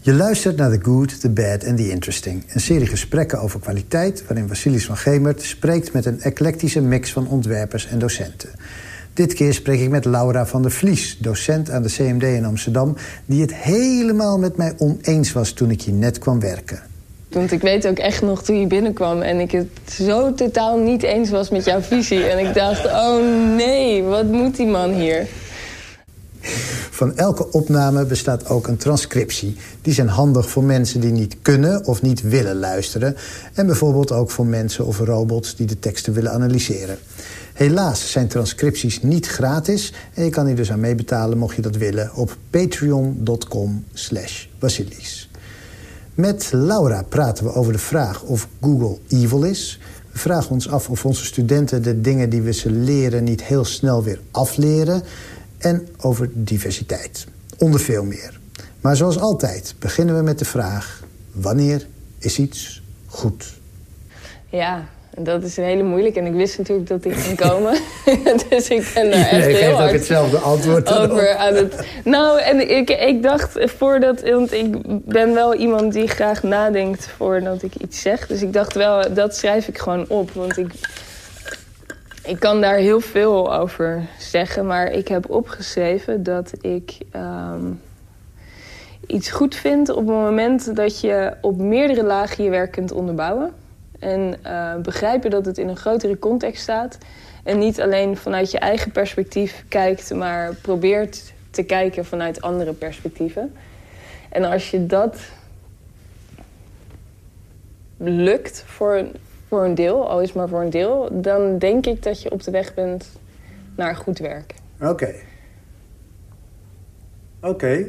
Je luistert naar The Good, The Bad and The Interesting. Een serie gesprekken over kwaliteit... waarin Vasilis van Gemert spreekt met een eclectische mix van ontwerpers en docenten. Dit keer spreek ik met Laura van der Vlies, docent aan de CMD in Amsterdam... die het helemaal met mij oneens was toen ik hier net kwam werken. Want ik weet ook echt nog toen je binnenkwam en ik het zo totaal niet eens was met jouw visie. En ik dacht, oh nee, wat moet die man hier? Van elke opname bestaat ook een transcriptie. Die zijn handig voor mensen die niet kunnen of niet willen luisteren. En bijvoorbeeld ook voor mensen of robots die de teksten willen analyseren. Helaas zijn transcripties niet gratis en je kan hier dus aan meebetalen mocht je dat willen op patreon.com slash basilis. Met Laura praten we over de vraag of Google evil is. We vragen ons af of onze studenten de dingen die we ze leren niet heel snel weer afleren. En over diversiteit. Onder veel meer. Maar zoals altijd beginnen we met de vraag... wanneer is iets goed? Ja, dat is een hele moeilijke. En ik wist natuurlijk dat die ging komen. dus ik ben daar echt heel hard ook hetzelfde antwoord over aan het... Nou, en ik, ik dacht voordat... Want ik ben wel iemand die graag nadenkt voordat ik iets zeg. Dus ik dacht wel, dat schrijf ik gewoon op. Want ik, ik kan daar heel veel over zeggen. Maar ik heb opgeschreven dat ik... Ehm, iets goed vind op het moment dat je op meerdere lagen je werk kunt onderbouwen. En uh, begrijpen dat het in een grotere context staat. En niet alleen vanuit je eigen perspectief kijkt, maar probeert te kijken vanuit andere perspectieven. En als je dat lukt voor, voor een deel, al is maar voor een deel, dan denk ik dat je op de weg bent naar goed werk. Oké. Oké.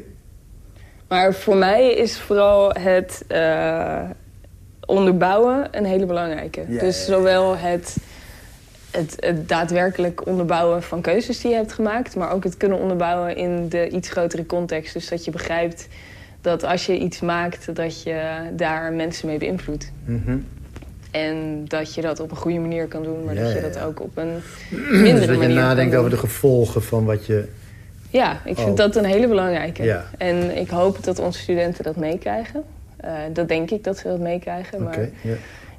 Maar voor mij is vooral het. Uh, onderbouwen een hele belangrijke. dus zowel het, het, het, daadwerkelijk onderbouwen van keuzes die je hebt gemaakt... maar ook het kunnen onderbouwen in de iets grotere context. Dus dat je begrijpt dat als je iets maakt... dat je daar mensen mee beïnvloedt. Mhm. En dat je dat op een goede manier kan doen, maar dat je dat ook op een mindere dus dat je nadenkt over de gevolgen van wat je... Ja, ik vind oh. dat een hele belangrijke. En ik hoop dat onze studenten dat meekrijgen. Uh, dat denk ik dat ze dat meekrijgen. maar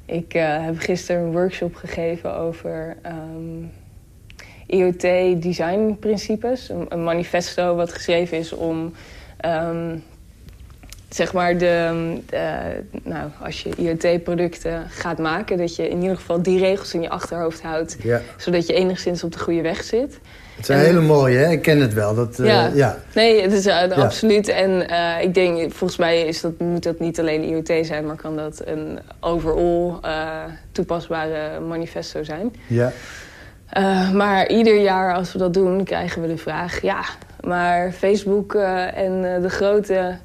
ik uh, heb gisteren een workshop gegeven over um, ehm, IoT design principes. Een, een, manifesto wat geschreven is om um, zeg maar de, nou, als je IoT-producten gaat maken, dat je in ieder geval die regels in je achterhoofd houdt, zodat je enigszins op de goede weg zit. Het zijn hele mooie, hè? Ik ken het wel. Dat, uh, ja. ja. Nee, het is uh, absoluut. En ik denk, volgens mij is dat, moet dat niet alleen IoT zijn... maar kan dat een overall toepasbare manifesto zijn. Ja. maar ieder jaar als we dat doen, krijgen we de vraag... ja, maar Facebook en de grote,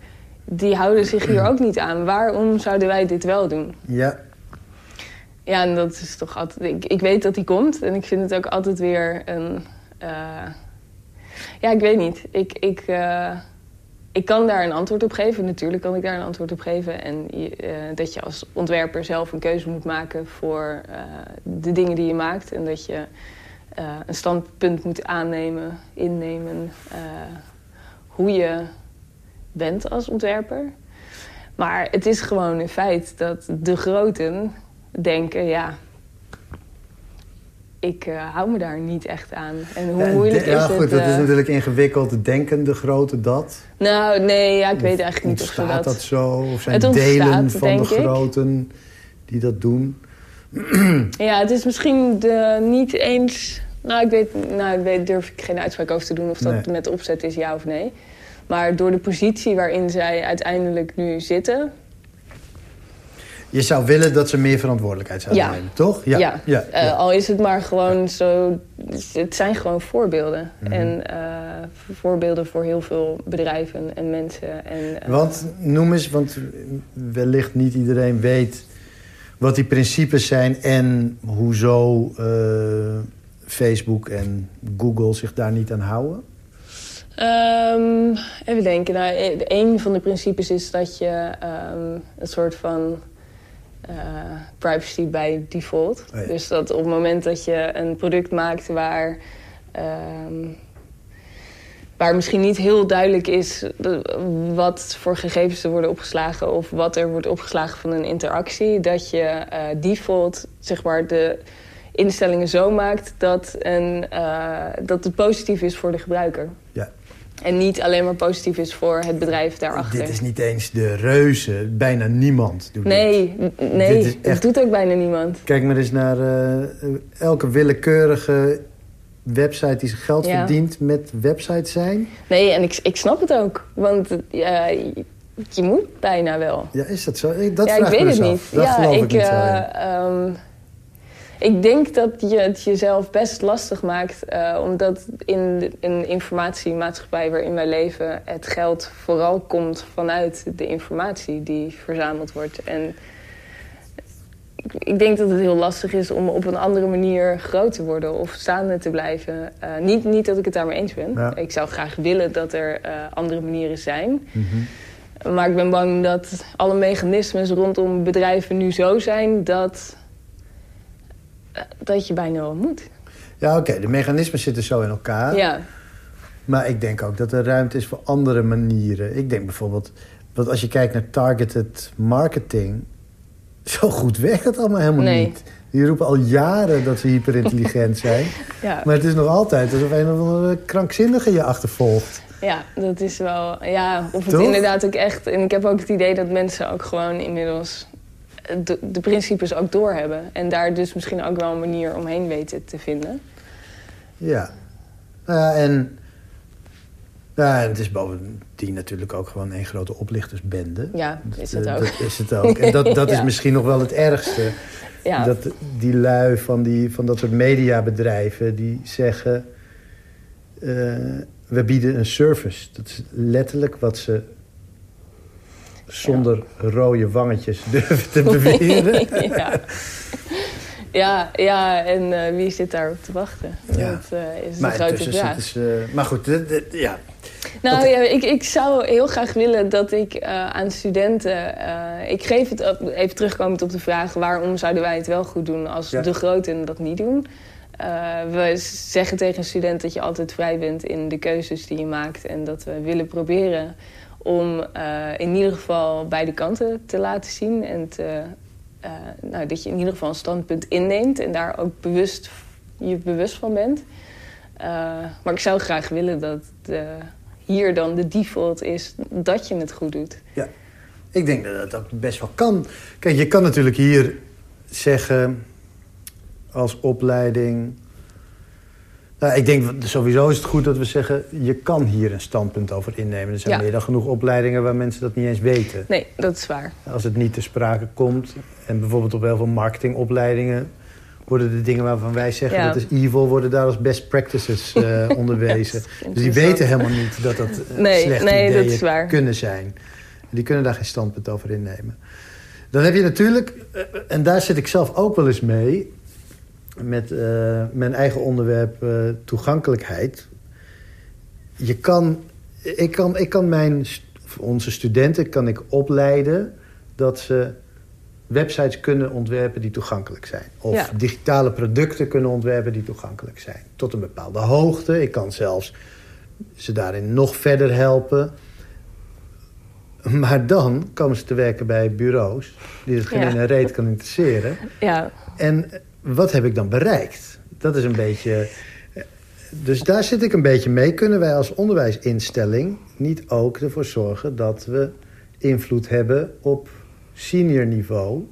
die houden zich hier ook niet aan. Waarom zouden wij dit wel doen? Ja. Ja, en dat is toch altijd... Ik, ik weet dat die komt en ik vind het ook altijd weer een uh, ja, ik weet niet. Ik, ik, uh, ik kan daar een antwoord op geven. Natuurlijk kan ik daar een antwoord op geven. En uh, dat je als ontwerper zelf een keuze moet maken voor de dingen die je maakt. En dat je een standpunt moet aannemen, innemen. hoe je bent als ontwerper. Maar het is gewoon een feit dat de groten denken... ja, ik uh, hou me daar niet echt aan. En hoe moeilijk is het? Ja, goed, dat is natuurlijk ingewikkeld. Denken de grote dat? Nou, nee, ja, ik weet eigenlijk niet of ze dat... dat zo? Of zijn het delen van de groten die dat doen? ja, het is misschien de, niet eens... Nou, ik weet, nou, ik weet, durf ik geen uitspraak over te doen of dat met opzet is, ja of nee. Maar door de positie waarin zij uiteindelijk nu zitten je zou willen dat ze meer verantwoordelijkheid zouden nemen, toch? Ja. ja. ja. Uh, al is het maar gewoon zo... Het zijn gewoon voorbeelden. Mhm. En uh, voorbeelden voor heel veel bedrijven en mensen. En, uh, want noem eens, want wellicht niet iedereen weet... wat die principes zijn en hoezo Facebook en Google zich daar niet aan houden? Um, even denken. Nou, e-, een van de principes is dat je um, een soort van uh, privacy by default. Oh dus dat op het moment dat je een product maakt waar... Um, waar misschien niet heel duidelijk is wat voor gegevens er worden opgeslagen of wat er wordt opgeslagen van een interactie, dat je uh, default zeg maar de instellingen zo maakt dat, een, uh, dat het positief is voor de gebruiker. Ja. En niet alleen maar positief is voor het bedrijf daarachter. Dit is niet eens de reuze. Bijna niemand doet nee, dit. Nee, dit echt... doet ook bijna niemand. Kijk maar eens naar uh, elke willekeurige website die zijn geld verdient met websites zijn. Nee, en ik, ik snap het ook. Want uh, je moet bijna wel. Ja, is dat zo? Dat ja, ik weet het niet. Dat ja, ik, ik, uh, um, ik denk dat je het jezelf best lastig maakt. Uh, omdat in een informatiemaatschappij waarin wij leven... het geld vooral komt vanuit de informatie die verzameld wordt. En ik denk dat het heel lastig is om op een andere manier groot te worden of staande te blijven. Uh, niet, niet dat ik het daarmee eens ben. Ik zou graag willen dat er uh, andere manieren zijn. Mm -hmm. Maar ik ben bang dat alle mechanismes rondom bedrijven nu zo zijn dat, dat je bijna wel moet. Ja, oké. Okay. De mechanismen zitten zo in elkaar. Ja. Maar ik denk ook dat er ruimte is voor andere manieren. Ik denk bijvoorbeeld, want als je kijkt naar targeted marketing zo goed werkt het allemaal helemaal nee. niet. Die roepen al jaren dat ze hyperintelligent zijn. ja. Maar het is nog altijd alsof een of andere krankzinnige je achtervolgt. Ja, dat is wel... Ja, of het Toch? inderdaad ook echt... En ik heb ook het idee dat mensen ook gewoon inmiddels... De, de principes ook doorhebben. En daar dus misschien ook wel een manier omheen weten te vinden. Ja. Nou ja, en... Ja, en het is bovendien natuurlijk ook gewoon een grote oplichtersbende. Ja, is het ook. Dat is het ook. En dat, dat Ja. is misschien nog wel het ergste. Ja. Dat die lui van, die, van dat soort mediabedrijven die zeggen... eh, we bieden een service. Dat is letterlijk wat ze zonder rode wangetjes durven te beweren. ja. Ja, ja, en uh, wie zit daarop te wachten? Ja. Dat uh, is maar een grote intussen vraag. ze... Maar goed, dit- dit- ja. Nou ja, ik, ik zou heel graag willen dat ik eh, aan studenten... eh, ik geef het op, even terugkomend op de vraag... waarom zouden wij het wel goed doen als de groten dat niet doen? Eh, we zeggen tegen een student dat je altijd vrij bent in de keuzes die je maakt... en dat we willen proberen om eh, in ieder geval beide kanten te laten zien... en te, eh, nou, dat je in ieder geval een standpunt inneemt... en daar ook bewust, je bewust van bent... Uh, maar ik zou graag willen dat hier dan de default is dat je het goed doet. Ja, ik denk dat dat ook best wel kan. Kijk, je kan natuurlijk hier zeggen als opleiding... Nou, ik denk sowieso is het goed dat we zeggen... je kan hier een standpunt over innemen. Er zijn Ja. meer dan genoeg opleidingen waar mensen dat niet eens weten. Nee, dat is waar. Als het niet te sprake komt... en bijvoorbeeld op heel veel marketingopleidingen... worden de dingen waarvan wij zeggen Ja. dat is evil... worden daar als best practices eh, onderwezen. Dus die weten helemaal niet dat dat eh, Nee, slechte nee, dat is waar. kunnen zijn. Die kunnen daar geen standpunt over innemen. Dan heb je natuurlijk, eh, en daar zit ik zelf ook wel eens mee... met eh, mijn eigen onderwerp eh, toegankelijkheid. Je kan, ik kan, ik kan mijn, onze studenten kan ik opleiden... dat ze websites kunnen ontwerpen die toegankelijk zijn. Of Ja. digitale producten kunnen ontwerpen die toegankelijk zijn. Tot een bepaalde hoogte. Ik kan zelfs ze daarin nog verder helpen. Maar dan komen ze te werken bij bureaus... die het geen Ja. reet kan interesseren. Ja, En wat heb ik dan bereikt? Dat is een beetje... Dus daar zit ik een beetje mee. Kunnen wij als onderwijsinstelling niet ook ervoor zorgen... dat we invloed hebben op senior niveau...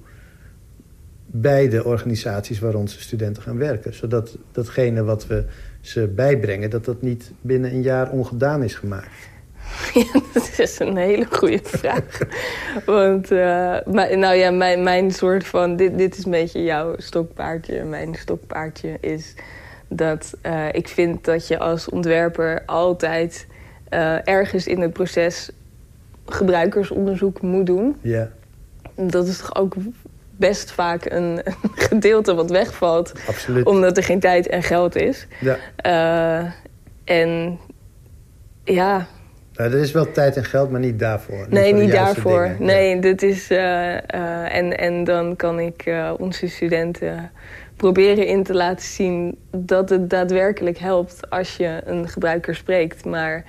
bij de organisaties waar onze studenten gaan werken. Zodat datgene wat we ze bijbrengen... dat dat niet binnen een jaar ongedaan is gemaakt. Ja, dat is een hele goede vraag. Want, eh, maar, nou ja, mijn, mijn soort van... Dit, dit is een beetje jouw stokpaardje. Mijn stokpaardje is dat eh, ik vind dat je als ontwerper altijd eh, ergens in het proces gebruikersonderzoek moet doen. Ja, Dat is toch ook best vaak een, een gedeelte wat wegvalt... absoluut. omdat er geen tijd en geld is. Ja. En ja, Nou, er is wel tijd en geld, maar niet daarvoor. nee, niet daarvoor. dingen. Ja. Nee, dit is... eh, eh, en, en dan kan ik eh, onze studenten proberen in te laten zien dat het daadwerkelijk helpt als je een gebruiker spreekt. Maar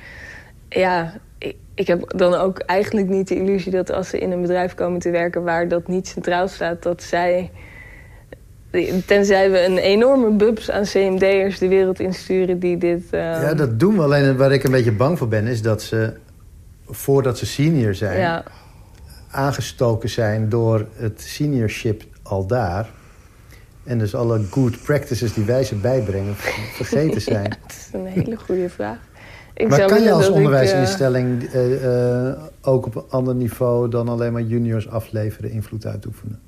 ja, ik, ik heb dan ook eigenlijk niet de illusie dat als ze in een bedrijf komen te werken waar dat niet centraal staat, dat zij. Tenzij we een enorme bubs aan CMD'ers de wereld insturen die dit... Uh... Ja, dat doen we. Alleen waar ik een beetje bang voor ben... is dat ze, voordat ze senior zijn... Ja. aangestoken zijn door het seniorship al daar... En dus alle good practices die wij ze bijbrengen vergeten zijn. ja, dat is een hele goede vraag. Ik maar kan je als onderwijsinstelling uh, uh, ook op een ander niveau... dan alleen maar juniors afleveren, invloed uitoefenen?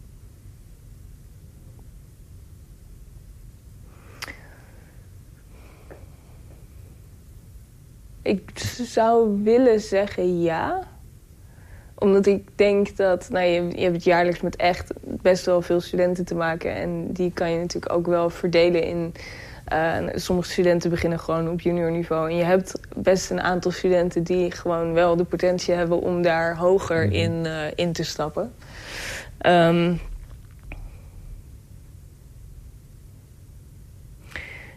Ik zou willen zeggen ja omdat ik denk dat, nou, je, je hebt jaarlijks met echt best wel veel studenten te maken. En die kan je natuurlijk ook wel verdelen in... Uh, sommige studenten beginnen gewoon op junior niveau. En je hebt best een aantal studenten die gewoon wel de potentie hebben... om daar hoger mhm. in, uh, in te stappen. Um,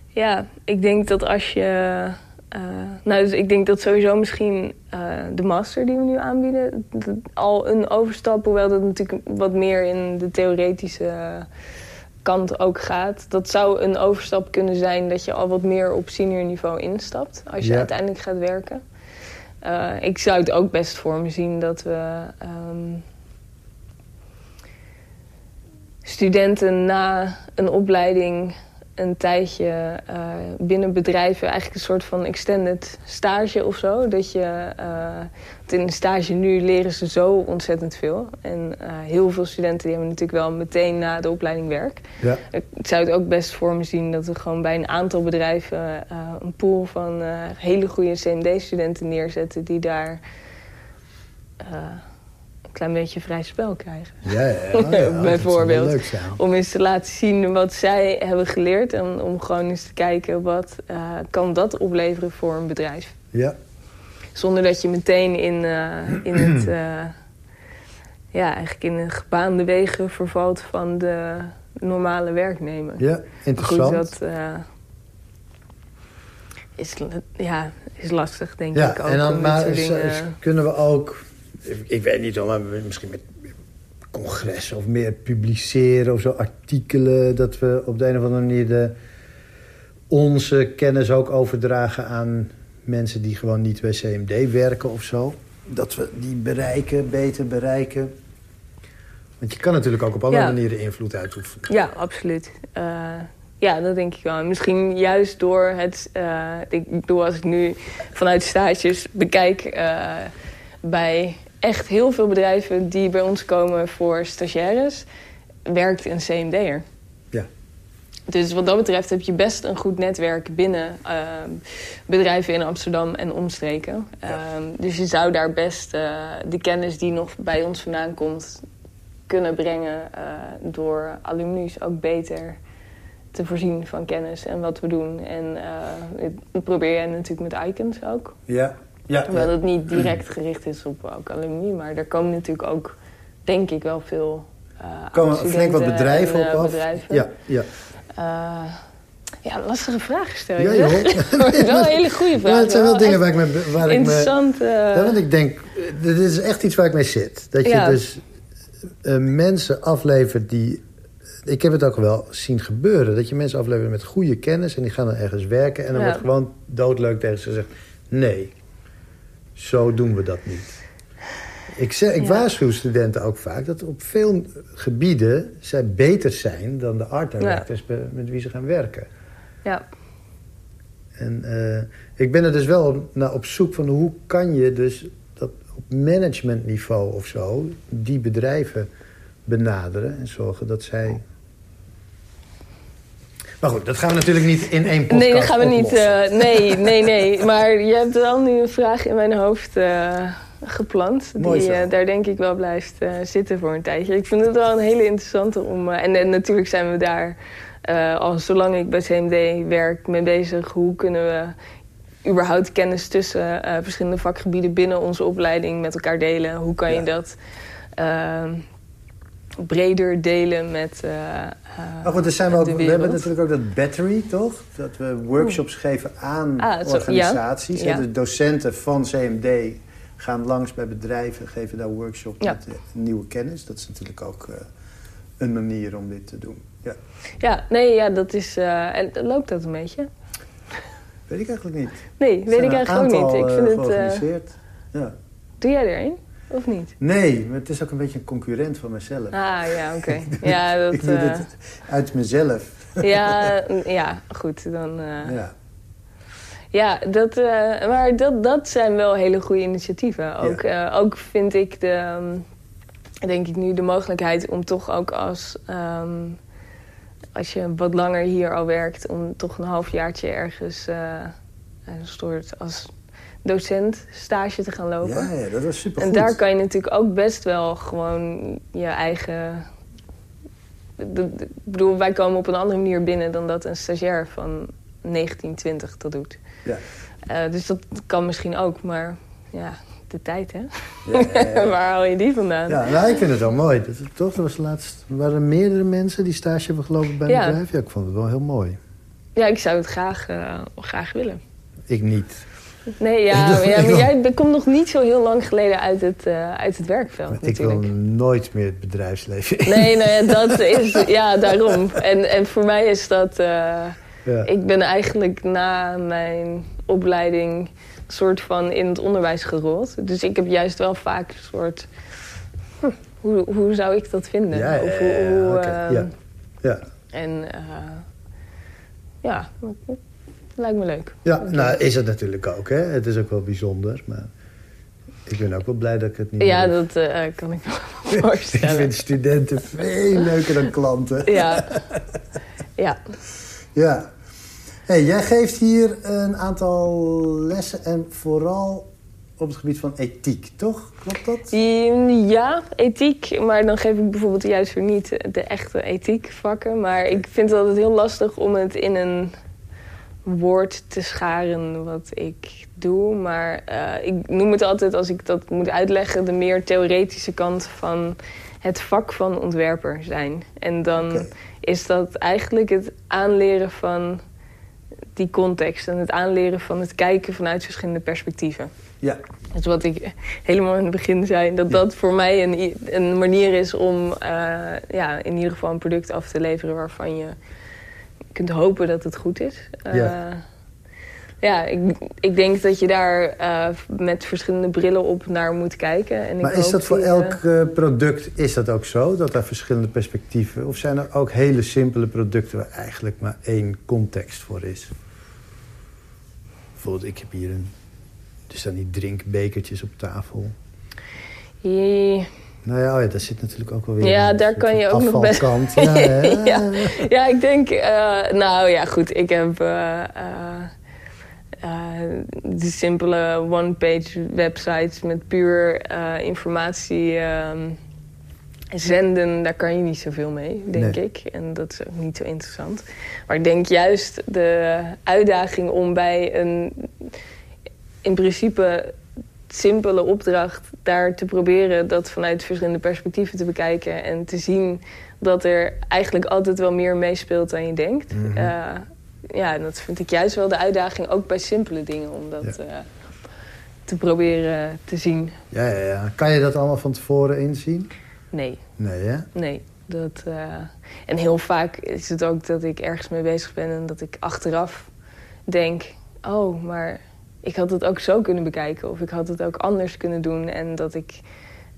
ja, ik denk dat als je uh, nou, dus ik denk dat sowieso misschien uh, de master die we nu aanbieden... al een overstap, hoewel dat natuurlijk wat meer in de theoretische kant ook gaat. Dat zou een overstap kunnen zijn dat je al wat meer op senior niveau instapt... als je uiteindelijk gaat werken. Uh, ik zou het ook best voor me zien dat we... Um, studenten na een opleiding een tijdje uh, binnen bedrijven eigenlijk een soort van extended stage of zo. Dat je, uh, in een stage nu leren ze zo ontzettend veel. En uh, heel veel studenten die hebben natuurlijk wel meteen na de opleiding werk. Ja. Ik zou het ook best voor me zien dat we gewoon bij een aantal bedrijven een pool van hele goede CMD-studenten neerzetten die daar klein beetje vrij spel krijgen. Ja, ja, ja. Bijvoorbeeld. Om eens te laten zien wat zij hebben geleerd. En om gewoon eens te kijken wat uh, kan dat opleveren voor een bedrijf. Ja. Zonder dat je meteen in, uh, in het... Uh, ja, eigenlijk in een gebaande wegen vervalt van de normale werknemer. Ja, interessant. Goed, dat is, ja, is lastig, denk ik ook. En dan, maar kunnen we ook ik weet niet hoor, maar misschien met congressen of meer publiceren of zo, artikelen. Dat we op de een of andere manier de, onze kennis ook overdragen aan mensen die gewoon niet bij CMD werken of zo. Dat we die bereiken, beter bereiken. Want je kan natuurlijk ook op alle manieren invloed uitoefenen. Ja, absoluut. Uh, ja, dat denk ik wel. Misschien juist door het... Uh, ik bedoel, als ik nu vanuit stages bekijk... Uh, bij echt heel veel bedrijven die bij ons komen voor stagiaires... werkt een CMD'er. Ja. Dus wat dat betreft heb je best een goed netwerk binnen uh, bedrijven in Amsterdam en omstreken. Ja. Uh, dus je zou daar best uh, de kennis die nog bij ons vandaan komt kunnen brengen eh, door alumni's ook beter te voorzien van kennis en wat we doen. En dat probeer jij natuurlijk met Icons ook. Ja, ja, Terwijl het niet direct gericht is op ook alumni. Maar er komen natuurlijk ook, denk ik, wel veel uh, komen flink wat bedrijven op uh, af. Bedrijven. Ja, ja. Uh, ja, lastige vraag stel je. Ja, joh. wel een hele goede vraag. Ja, het zijn wel, dingen waar ik me... Waar interessant. Ik me, ja, want ik denk, dit is echt iets waar ik mee zit. Dat je dus mensen aflevert die... Ik heb het ook wel zien gebeuren. Dat je mensen aflevert met goede kennis... en die gaan dan ergens werken... en dan wordt gewoon doodleuk tegen ze gezegd... nee, zo doen we dat niet. Ik, zeg, ik waarschuw studenten ook vaak dat op veel gebieden zij beter zijn dan de art directors met wie ze gaan werken. Ja. En uh, ik ben er dus wel naar op zoek van hoe kan je dus dat op managementniveau of zo die bedrijven benaderen en zorgen dat zij maar goed, dat gaan we natuurlijk niet in één podcast Nee, dat gaan we niet. Uh, nee, nee, nee. Maar je hebt wel nu een vraag in mijn hoofd uh, geplant. Mooi die uh, daar denk ik wel blijft zitten voor een tijdje. Ik vind het wel een hele interessante om... En, en, natuurlijk zijn we daar, al zolang ik bij CMD werk, mee bezig. Hoe kunnen we überhaupt kennis tussen verschillende vakgebieden binnen onze opleiding met elkaar delen? Hoe kan je dat breder delen met uh, maar goed, zijn we, ook, we hebben natuurlijk ook dat battery, toch? Dat we workshops geven aan ah, organisaties. Ja. De docenten van CMD gaan langs bij bedrijven, geven daar workshops met nieuwe kennis. Dat is natuurlijk ook een manier om dit te doen. Ja, ja nee, ja, dat is... en loopt dat een beetje? Weet ik eigenlijk niet. Nee, weet ik eigenlijk ook niet. Ik vind het... ja. Doe jij er een? Of niet? Nee, maar het is ook een beetje een concurrent van mezelf. Ah, ja, oké. ja, dat... ik doe uh... het uit mezelf. ja, ja, goed, dan... Uh... Ja. Ja, dat, uh, maar dat, dat zijn wel hele goede initiatieven. Ook, ja. ook vind ik de, um, denk ik nu de mogelijkheid om toch ook als, um, als je wat langer hier al werkt, om toch een halfjaartje ergens een soort als docent stage te gaan lopen. Ja, ja dat was super En daar kan je natuurlijk ook best wel gewoon je eigen... Ik bedoel, wij komen op een andere manier binnen dan dat een stagiair van 1920 dat doet. Ja. Uh, dus dat kan misschien ook, maar ja, de tijd, hè? Ja, Waar haal je die vandaan? Ja, nou, ik vind het wel mooi. Dat, toch, er was laatst, waren meerdere mensen die stage hebben gelopen bij een bedrijf. Ja, ik vond het wel heel mooi. Ja, ik zou het graag, uh, graag willen. Ik niet. Nee, ja, ja maar jij komt nog niet zo heel lang geleden uit het, uh, uit het werkveld Ik wil nooit meer het bedrijfsleven Nee, nee, dat is... Ja, daarom. En, en voor mij is dat... Uh, ja. Ik ben eigenlijk na mijn opleiding soort van in het onderwijs gerold. Dus ik heb juist wel vaak een soort... Hm, hoe, hoe zou ik dat vinden? Ja, ja, of hoe, hoe, okay. ja. ja. En uh, ja, Lijkt me leuk. Ja, nou is het natuurlijk ook. Hè? Het is ook wel bijzonder. Maar ik ben ook wel blij dat ik het niet Ja, dat uh, kan ik me voorstellen. ik vind studenten veel leuker dan klanten. ja. Ja. Ja. Hey, jij geeft hier een aantal lessen en vooral op het gebied van ethiek, toch? Klopt dat? Ja, ethiek. Maar dan geef ik bijvoorbeeld juist weer niet de echte ethiekvakken. Maar ik vind het altijd heel lastig om het in een woord te scharen wat ik doe. Maar uh, ik noem het altijd, als ik dat moet uitleggen... de meer theoretische kant van het vak van ontwerper zijn. En dan okay. is dat eigenlijk het aanleren van die context... en het aanleren van het kijken vanuit verschillende perspectieven. Ja. Dus wat ik helemaal in het begin zei... dat dat voor mij een, een manier is om uh, ja, in ieder geval een product af te leveren... waarvan je kunt hopen dat het goed is. Uh, ja. ja, ik, ik denk dat je daar uh, met verschillende brillen op naar moet kijken. En maar is dat voor elk uh, product is dat ook zo? Dat er verschillende perspectieven... of zijn er ook hele simpele producten... waar eigenlijk maar één context voor is? Bijvoorbeeld, ik heb hier een... Er staan die drinkbekertjes op tafel. Nou ja, oh ja, daar zit natuurlijk ook wel weer Ja, daar kan je ook nog best... Ja, ja. ja, ik denk... Uh, nou ja, goed, ik heb... Uh, uh, de simpele one-page websites met puur informatie um, zenden, daar kan je niet zoveel mee, denk nee. ik. En dat is ook niet zo interessant. Maar ik denk juist de uitdaging om bij een in principe simpele opdracht daar te proberen dat vanuit verschillende perspectieven te bekijken en te zien dat er eigenlijk altijd wel meer meespeelt dan je denkt. Mm -hmm. uh, ja, dat vind ik juist wel de uitdaging, ook bij simpele dingen, om dat ja. uh, te proberen te zien. Ja, ja, ja, Kan je dat allemaal van tevoren inzien? Nee. Nee, hè? Nee. Dat, uh, en heel vaak is het ook dat ik ergens mee bezig ben en dat ik achteraf denk... oh, maar ik had het ook zo kunnen bekijken. Of ik had het ook anders kunnen doen. En dat ik...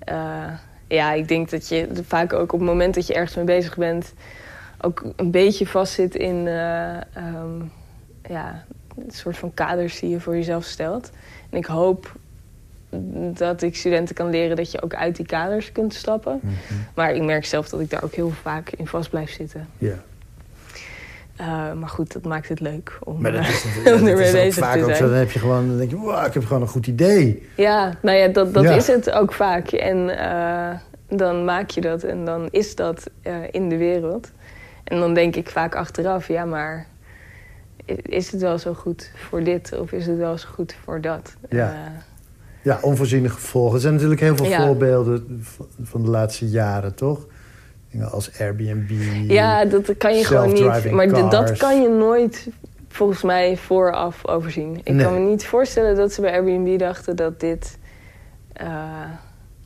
Uh, ja, ik denk dat je vaak ook op het moment dat je ergens mee bezig bent... ook een beetje vastzit in uh, um, ja, een soort van kaders die je voor jezelf stelt. En ik hoop dat ik studenten kan leren dat je ook uit die kaders kunt stappen. Mm -hmm. Maar ik merk zelf dat ik daar ook heel vaak in vast blijf zitten. Ja. Uh, maar goed, dat maakt het leuk om, maar dat is, om ermee bezig vaak te zijn. Ook zo, dan heb je gewoon, dan denk je, wow, ik heb gewoon een goed idee. Ja, nou ja, dat, dat ja. is het ook vaak. En uh, dan maak je dat en dan is dat in de wereld. En dan denk ik vaak achteraf, ja, maar is het wel zo goed voor dit of is het wel zo goed voor dat? Ja, ja onvoorziene gevolgen. Er zijn natuurlijk heel veel ja. voorbeelden van de laatste jaren, toch? Dingen als Airbnb. Ja, dat kan je gewoon niet. Maar dat kan je nooit volgens mij vooraf overzien. Ik Nee. kan me niet voorstellen dat ze bij Airbnb dachten dat dit.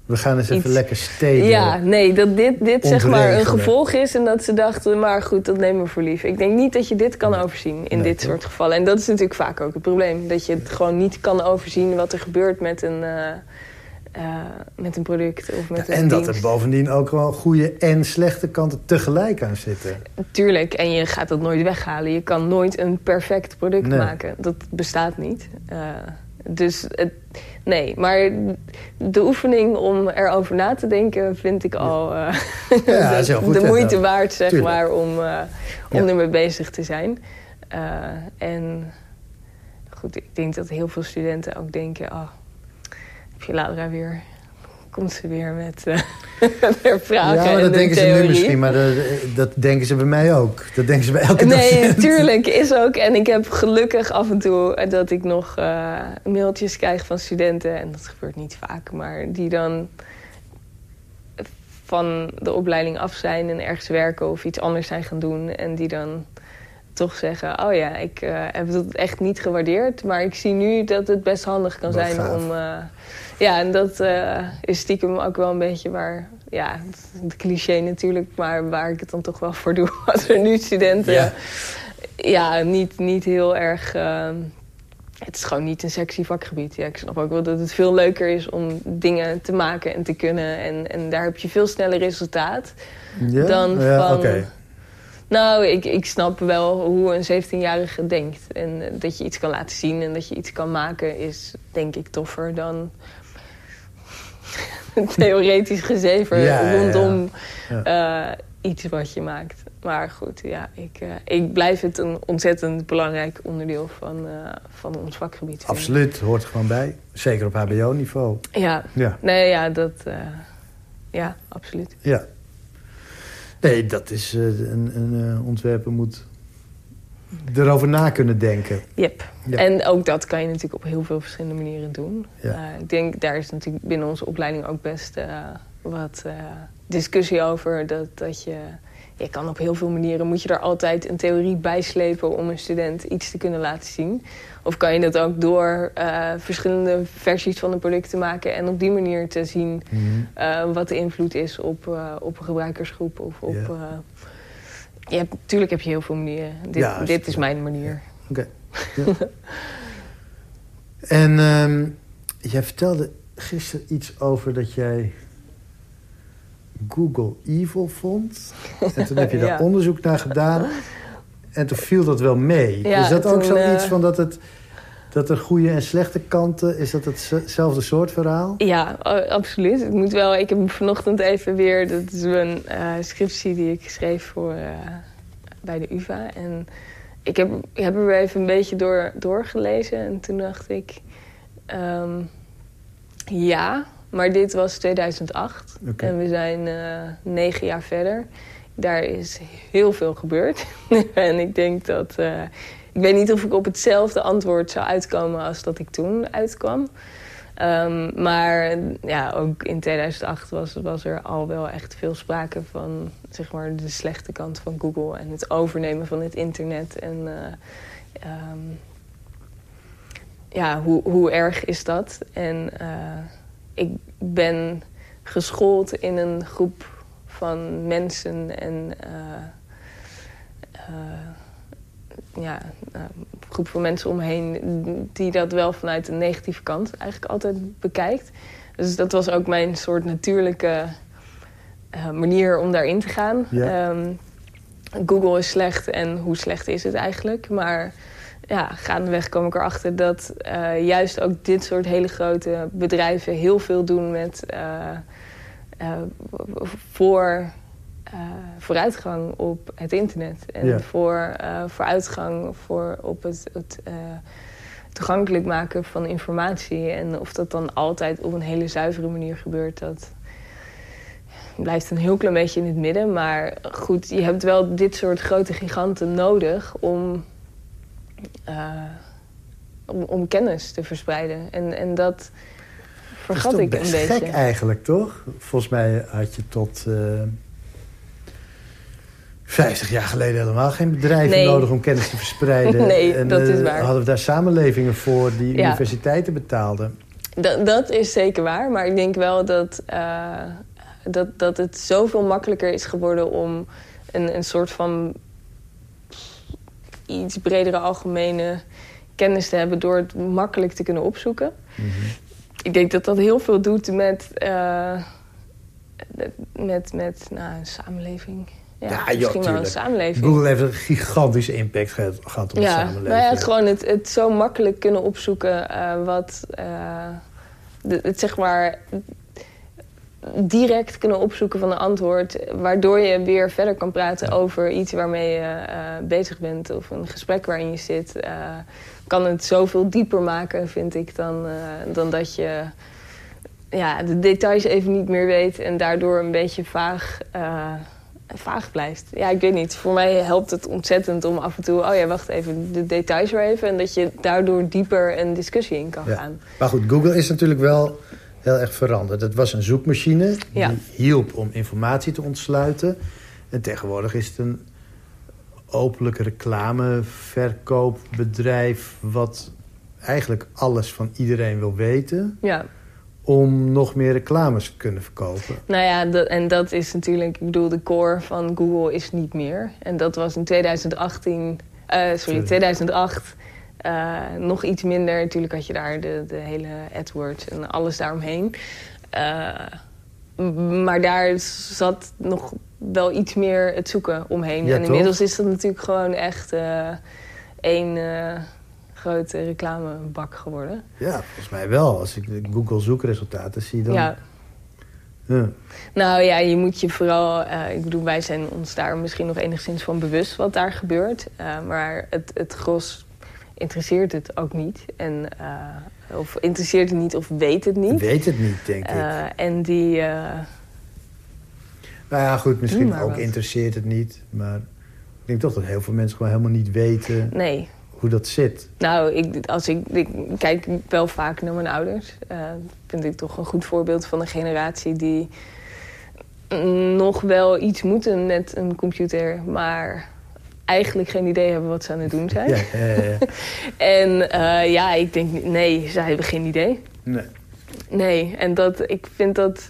We gaan eens even lekker steden. ja, nee, dat dit, dit zeg maar een gevolg is en dat ze dachten, maar goed, dat nemen we voor lief. Ik denk niet dat je dit kan overzien in Nee, dit toch? soort gevallen. En dat is natuurlijk vaak ook het probleem. Dat je het gewoon niet kan overzien wat er gebeurt met een, eh, eh, met een product of met een En dat er bovendien ook wel goede en slechte kanten tegelijk aan zitten. Tuurlijk, en je gaat dat nooit weghalen. Je kan nooit een perfect product Nee. maken. Dat bestaat niet. Eh, dus het, nee, maar de oefening om erover na te denken vind ik al eh, Ja, de, goed, de moeite waard, zeg Tuurlijk. maar, om, om ermee bezig te zijn. En goed, ik denk dat heel veel studenten ook denken... Oh, heb je Laura weer... Komt ze weer met eh haar vragen ja, maar dat de denken ze nu misschien, maar dat, dat denken ze bij mij ook. Dat denken ze bij elke Nee, docent. tuurlijk is ook. En ik heb gelukkig af en toe dat ik nog eh, mailtjes krijg van studenten. En dat gebeurt niet vaak, maar die dan van de opleiding af zijn en ergens werken of iets anders zijn gaan doen. En die dan toch zeggen: Oh ja, ik eh, heb het echt niet gewaardeerd. Maar ik zie nu dat het best handig kan Wat zijn gaaf. om. eh, ja, en dat eh, is stiekem ook wel een beetje waar. Ja, het cliché natuurlijk, maar waar ik het dan toch wel voor doe. Als er nu studenten Ja. ja, niet, niet heel erg. ehm, het is gewoon niet een sexy vakgebied. Ja, ik snap ook wel dat het veel leuker is om dingen te maken en te kunnen. En, en daar heb je veel sneller resultaat. Ja? Dan ja, van- oké. Nou, ik, ik snap wel hoe een 17-jarige denkt. En dat je iets kan laten zien en dat je iets kan maken is denk ik toffer dan theoretisch gezever Ja, rondom eh, iets wat je maakt. Maar goed, ja, ik, eh, ik blijf het een ontzettend belangrijk onderdeel van, eh, van ons vakgebied. vinden. Absoluut, hoort er gewoon bij. Zeker op hbo-niveau. Ja, Ja. nee, ja, dat... ja, absoluut. ja. Nee, dat is... een, een ontwerper moet erover na kunnen denken. Yep. Ja. En ook dat kan je natuurlijk op heel veel verschillende manieren doen. Ja. Eh, ik denk, daar is natuurlijk binnen onze opleiding ook best eh, wat eh, discussie over. Dat, dat je, je kan op heel veel manieren, moet je er altijd een theorie bij slepen om een student iets te kunnen laten zien. Of kan je dat ook door verschillende versies van een product te maken en op die manier te zien Mhm. wat de invloed is op, op een gebruikersgroep. Of op, Ja. Hebt, natuurlijk heb je heel veel manieren. Dit, Ja, dit is mijn manier. Oké. Ja. en ehm, jij vertelde gisteren iets over dat jij Google evil vond. En toen heb je daar Ja. onderzoek naar gedaan. En toen viel dat wel mee. Ja, is dat ook zoiets eh, van dat het... Dat er goede en slechte kanten... Is dat hetzelfde soort verhaal? Ja, absoluut. Ik moet wel. Ik heb vanochtend even weer. Dat is een eh, scriptie die ik schreef voor eh, bij de UVA. En ik heb, ik heb er weer even een beetje door, doorgelezen. En toen dacht ik. ehm, ja, maar dit was 2008. Oké. En we zijn eh, negen jaar verder. Daar is heel veel gebeurd. en ik denk dat. Ik weet niet of ik op hetzelfde antwoord zou uitkomen als dat ik toen uitkwam. Ehm, maar ja, ook in 2008 was, er al wel echt veel sprake van zeg maar, de slechte kant van Google en het overnemen van het internet. En eh, ehm, ja, hoe, hoe erg is dat? En eh, ik ben geschoold in een groep van mensen en eh, ja, nou, een groep van mensen om me heen die dat wel vanuit een negatieve kant eigenlijk altijd bekijkt. Dus dat was ook mijn soort natuurlijke eh, manier om daarin te gaan. Ja. Ehm, Google is slecht en hoe slecht is het eigenlijk? Maar ja, gaandeweg kwam ik erachter dat eh, juist ook dit soort hele grote bedrijven heel veel doen met eh, voor eh, vooruitgang op het internet. En voor eh, vooruitgang voor op het, het eh, toegankelijk maken van informatie. En of dat dan altijd op een hele zuivere manier gebeurt, dat blijft een heel klein beetje in het midden. Maar goed, je hebt wel dit soort grote giganten nodig om, om, om kennis te verspreiden. En, en dat Dat is vergat ik een best beetje. gek eigenlijk, toch? Volgens mij had je tot... eh, 50 jaar geleden helemaal geen bedrijven Nee. nodig om kennis te verspreiden. Nee, en, dat is eh, waar. hadden we daar samenlevingen voor die Ja. universiteiten betaalden. Dat, dat is zeker waar, maar ik denk wel dat, eh, dat, dat het zoveel makkelijker is geworden om een, een soort van iets bredere algemene kennis te hebben door het makkelijk te kunnen opzoeken. Mhm. Ik denk dat dat heel veel doet met, eh, met, met nou, een samenleving. Ja, Ja, joh, misschien wel een samenleving. Google heeft een gigantische impact ge- gehad op de Ja, samenleving. nou ja, gewoon het, het zo makkelijk kunnen opzoeken eh, wat... eh, de- het zeg maar direct kunnen opzoeken van een antwoord... waardoor je weer verder kan praten over iets waarmee je eh, bezig bent... of een gesprek waarin je zit. kan het zoveel dieper maken, vind ik, dan, dan dat je ja, de details even niet meer weet... en daardoor een beetje vaag... vaag blijft. Ja, ik weet niet. Voor mij helpt het ontzettend om af en toe... oh ja, wacht even, de details weer even... en dat je daardoor dieper een discussie in kan Ja. gaan. Maar goed, Google is natuurlijk wel heel erg veranderd. Het was een zoekmachine Ja. die hielp om informatie te ontsluiten. En tegenwoordig is het een openlijk reclameverkoopbedrijf... wat eigenlijk alles van iedereen wil weten... Ja, om nog meer reclames te kunnen verkopen. nou ja, dat, en dat is natuurlijk... ik bedoel, de core van Google is niet meer. En dat was in 2018... eh, sorry, Sorry. 2008... eh, nog iets minder. Natuurlijk had je daar de, de hele AdWords en alles daaromheen. Eh, maar daar zat nog wel iets meer het zoeken omheen. Ja, en toch? inmiddels is dat natuurlijk gewoon echt één grote reclamebak geworden. Ja, volgens mij wel. Als ik Google zoekresultaten zie, dan... Ja. Ja. Nou ja, je moet je vooral... eh, ik bedoel, wij zijn ons daar misschien nog enigszins van bewust wat daar gebeurt. Eh, maar het, het gros interesseert het ook niet. En, eh, of interesseert het niet of weet het niet. weet het niet, denk ik. En die... Nou ja, goed, misschien ook wat. interesseert het niet. Maar ik denk toch dat heel veel mensen gewoon helemaal niet weten nee. Hoe dat zit. Nou, ik, als ik, ik kijk wel vaak naar mijn ouders. Eh vind ik toch een goed voorbeeld van een generatie die nog wel iets moeten met een computer, maar eigenlijk geen idee hebben wat ze aan het doen zijn. Ja, ja, ja, ja. En eh, ja, ik denk, nee, zij hebben geen idee. Nee. Nee, en dat, ik vind dat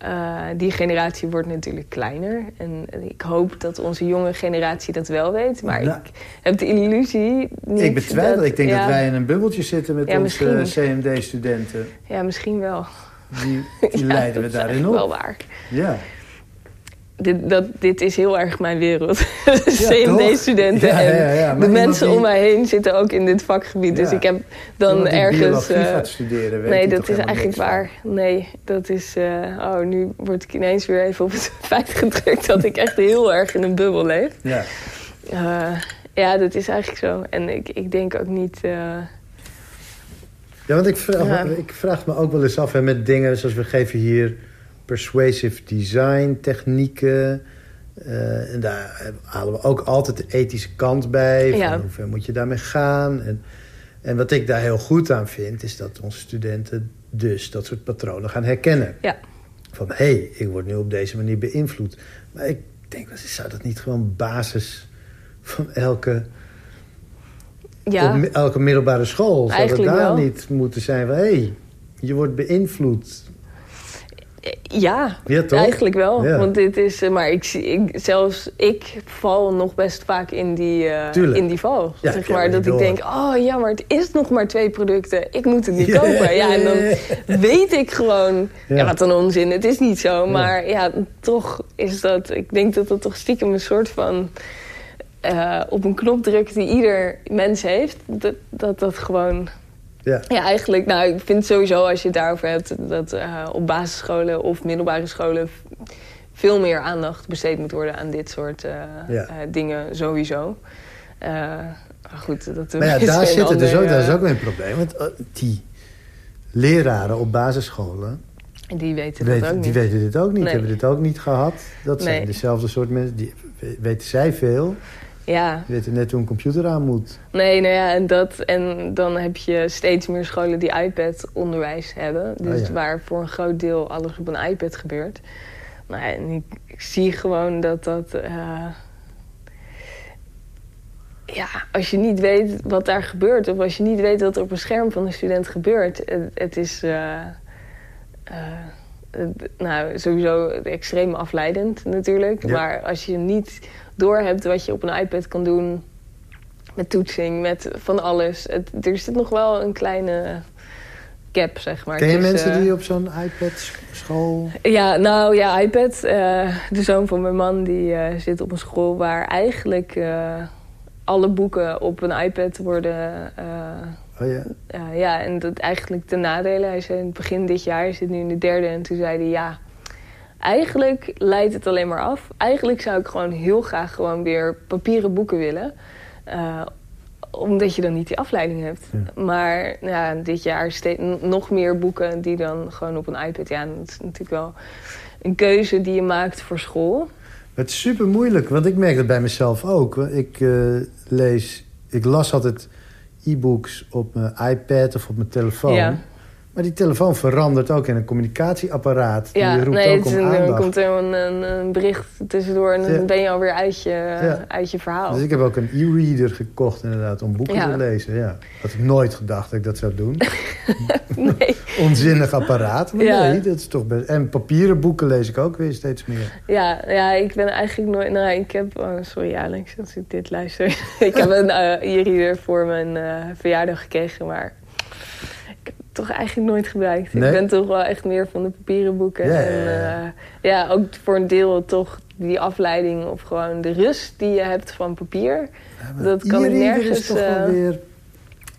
eh, die generatie wordt natuurlijk kleiner. En ik hoop dat onze jonge generatie dat wel weet. Maar Nou. ik heb de illusie niet Ik betwijfel. dat- ik denk ja, dat wij in een bubbeltje zitten met Ja, onze. CMD-studenten. Ja, misschien wel. Die, die leiden we dat is daarin op. wel waar. Ja. Dit, dat, dit is heel erg mijn wereld. toch? CMD-studenten Ja, en ja, ja. De mensen die- om mij heen zitten ook in dit vakgebied. Dus Ja. ik heb dan ergens... gaat studeren, weet nee, dat is eigenlijk niks waar. Nee, dat is... eh, oh, nu word ik ineens weer even op het feit gedrukt... dat ik echt heel erg in een bubbel leef. Ja. Eh, ja, dat is eigenlijk zo. En ik, ik denk ook niet... Ja, want ik vraag, Ja. me- ik vraag me ook wel eens af hè, met dingen zoals we geven hier persuasive design technieken. eh, en daar halen we ook altijd de ethische kant bij. Van. Hoe ver moet je daarmee gaan? En, en wat ik daar heel goed aan vind, is dat onze studenten dus dat soort patronen gaan herkennen. Ja. Van hé, hey, ik word nu op deze manier beïnvloed. Maar ik denk, zou dat niet gewoon basis van elke ja, op elke middelbare school zou Eigenlijk daar wel. niet moeten zijn van... hé, hey, je wordt beïnvloed. Ja? Eigenlijk wel, Ja. want dit is, eh, maar ik, ik, zelfs ik val nog best vaak in die, eh, in die val. Ja, zeg maar, dat ik door. denk, oh ja, maar het is nog maar twee producten, ik moet het niet kopen. Ja, en dan weet ik gewoon, ja. Ja. wat een onzin, het is niet zo. Maar ja, toch is dat, ik denk dat dat toch stiekem een soort van eh, op een knop drukt die ieder mens heeft. Dat dat, dat gewoon Ja, ja, eigenlijk, nou, ik vind sowieso als je het daarover hebt... dat eh, op basisscholen of middelbare scholen... veel meer aandacht besteed moet worden aan dit soort eh, Ja. eh, dingen sowieso. Maar goed, dat maar ja, daar zit het dus ook, dat is ook weer een probleem. Want die leraren op basisscholen, Die weten dat ook die niet. weten dit ook niet. Nee. Hebben dit ook niet gehad. Dat zijn dezelfde soort mensen. Die weten zij veel. Ja, Die weten net hoe een computer aan moet. nee, nou ja, en, dat, en dan heb je steeds meer scholen die iPad-onderwijs hebben. Dus Oh ja. waar voor een groot deel alles op een iPad gebeurt. Nou en ik, ik zie gewoon dat dat... eh, ja, als je niet weet wat daar gebeurt... of als je niet weet wat er op een scherm van een student gebeurt... het, het is... eh, eh, nou, sowieso extreem afleidend natuurlijk. Ja. Maar als je niet doorhebt wat je op een iPad kan doen... met toetsing, met van alles... Het, er zit nog wel een kleine gap, zeg maar. Ken je tussen- mensen die op zo'n iPad sch- school... ja, nou ja, iPad. eh, de zoon van mijn man die eh, zit op een school waar eigenlijk eh, alle boeken op een iPad worden. eh, Oh ja. eh, ja, en dat eigenlijk ten nadele. Hij zei in het begin dit jaar, hij zit nu in de derde, en toen zei hij ja. Eigenlijk leidt het alleen maar af. Eigenlijk zou ik gewoon heel graag gewoon weer papieren boeken willen. Eh, omdat je dan niet die afleiding hebt. Maar ja, dit jaar steeds nog meer boeken die dan gewoon op een iPad. Ja, dat is natuurlijk wel een keuze die je maakt voor school. Het is super moeilijk, want ik merk dat bij mezelf ook. Ik eh, lees, ik las altijd e-books op mijn iPad of op mijn telefoon. Ja. Maar die telefoon verandert ook in een communicatieapparaat. Die Ja, roept nee, ook om een, dan aandacht. komt er een, een, een bericht tussendoor en dan Ja. ben je alweer uit je, Ja. uit je verhaal. Dus ik heb ook een e-reader gekocht inderdaad om boeken Ja. te lezen. Ja. Had ik nooit gedacht dat ik dat zou doen. Nee. Onzinnig apparaat. Maar nee, dat is toch best... En papieren boeken lees ik ook weer steeds meer. Ja, ja, ik ben eigenlijk nooit... Nou, ik heb... Oh, sorry Alex, als ik dit luister. ik heb een eh e-reader voor mijn eh, verjaardag gekregen, maar... Toch eigenlijk nooit gebruikt. Nee? Ik ben toch wel echt meer van de papieren boeken. Ja, en, ja. eh, ja, ook voor een deel toch die afleiding of gewoon de rust die je hebt van papier. Dat kan ik nergens, is toch eh, wel weer...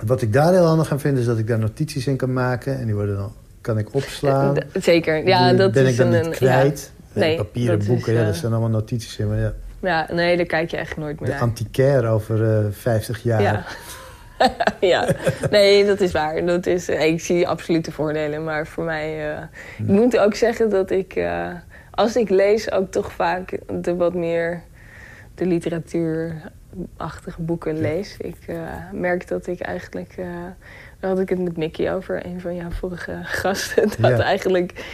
Wat ik daar heel handig aan vind, is dat ik daar notities in kan maken. En die worden dan, kan ik opslaan. Zeker, ja, Die dat ben is ik dan een... niet kwijt. Nee, papieren dat is, boeken, ja, eh, daar staan allemaal notities in. Maar ja, Ja, nee, daar kijk je echt nooit meer de naar. antiquaire over eh 50 jaar. Ja. nee, dat is waar. Dat is, eh, ik zie absoluut de voordelen, maar voor mij... eh, Ik moet ook zeggen dat ik, eh, als ik lees, ook toch vaak de wat meer de literatuurachtige boeken lees. Ik merk dat ik eigenlijk... daar had ik het met Mickey over, een van jouw vorige gasten. Dat Ja. eigenlijk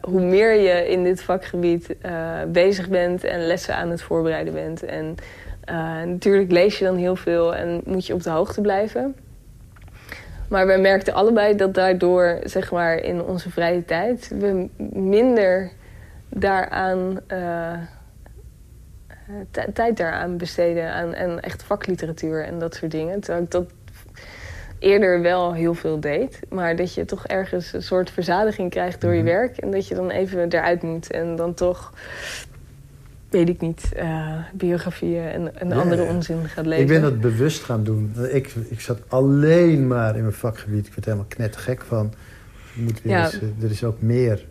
hoe meer je in dit vakgebied bezig bent en lessen aan het voorbereiden bent. En natuurlijk lees je dan heel veel en moet je op de hoogte blijven. Maar wij merkten allebei dat daardoor, zeg maar, in onze vrije tijd... we minder daaraan... eh, t- tijd daaraan besteden. Aan, en echt vakliteratuur en dat soort dingen. Terwijl ik dat eerder wel heel veel deed. Maar dat je toch ergens een soort verzadiging krijgt door je Mhm. werk. En dat je dan even eruit moet. En dan toch, weet ik niet, eh, biografieën en, en Ja, andere ja. onzin gaat lezen. Ik ben dat bewust gaan doen. Ik, ik zat alleen maar in mijn vakgebied. Ik werd helemaal knettergek van. je Moet weer Ja. eens, eh, er is ook meer.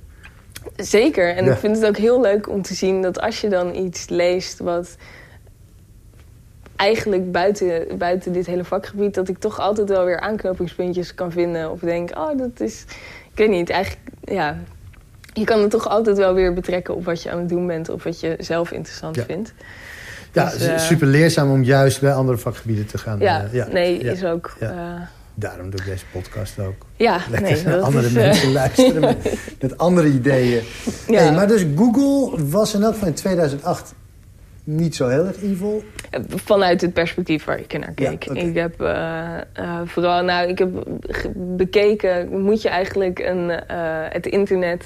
Zeker. En ik vind het ook heel leuk om te zien dat als je dan iets leest wat eigenlijk buiten, buiten dit hele vakgebied, dat ik toch altijd wel weer aanknopingspuntjes kan vinden. Of denk, oh, dat is. Ik weet niet, eigenlijk, ja. Je kan het toch altijd wel weer betrekken op wat je aan het doen bent of wat je zelf interessant Ja. vindt. Ja, Dus, eh, super leerzaam om juist bij andere vakgebieden te gaan. Ja, eh, ja. nee, ja. is ook. Ja, Daarom doe ik deze podcast ook. ja Lekker nee, naar andere is, eh, mensen luisteren met, met andere ideeën. Ja. Hey, maar dus Google was in elk geval in 2008 niet zo heel erg evil. Vanuit het perspectief waar ik naar Ja, keek. Ik heb eh, eh, vooral, nou, ik heb bekeken, moet je eigenlijk een, eh, het internet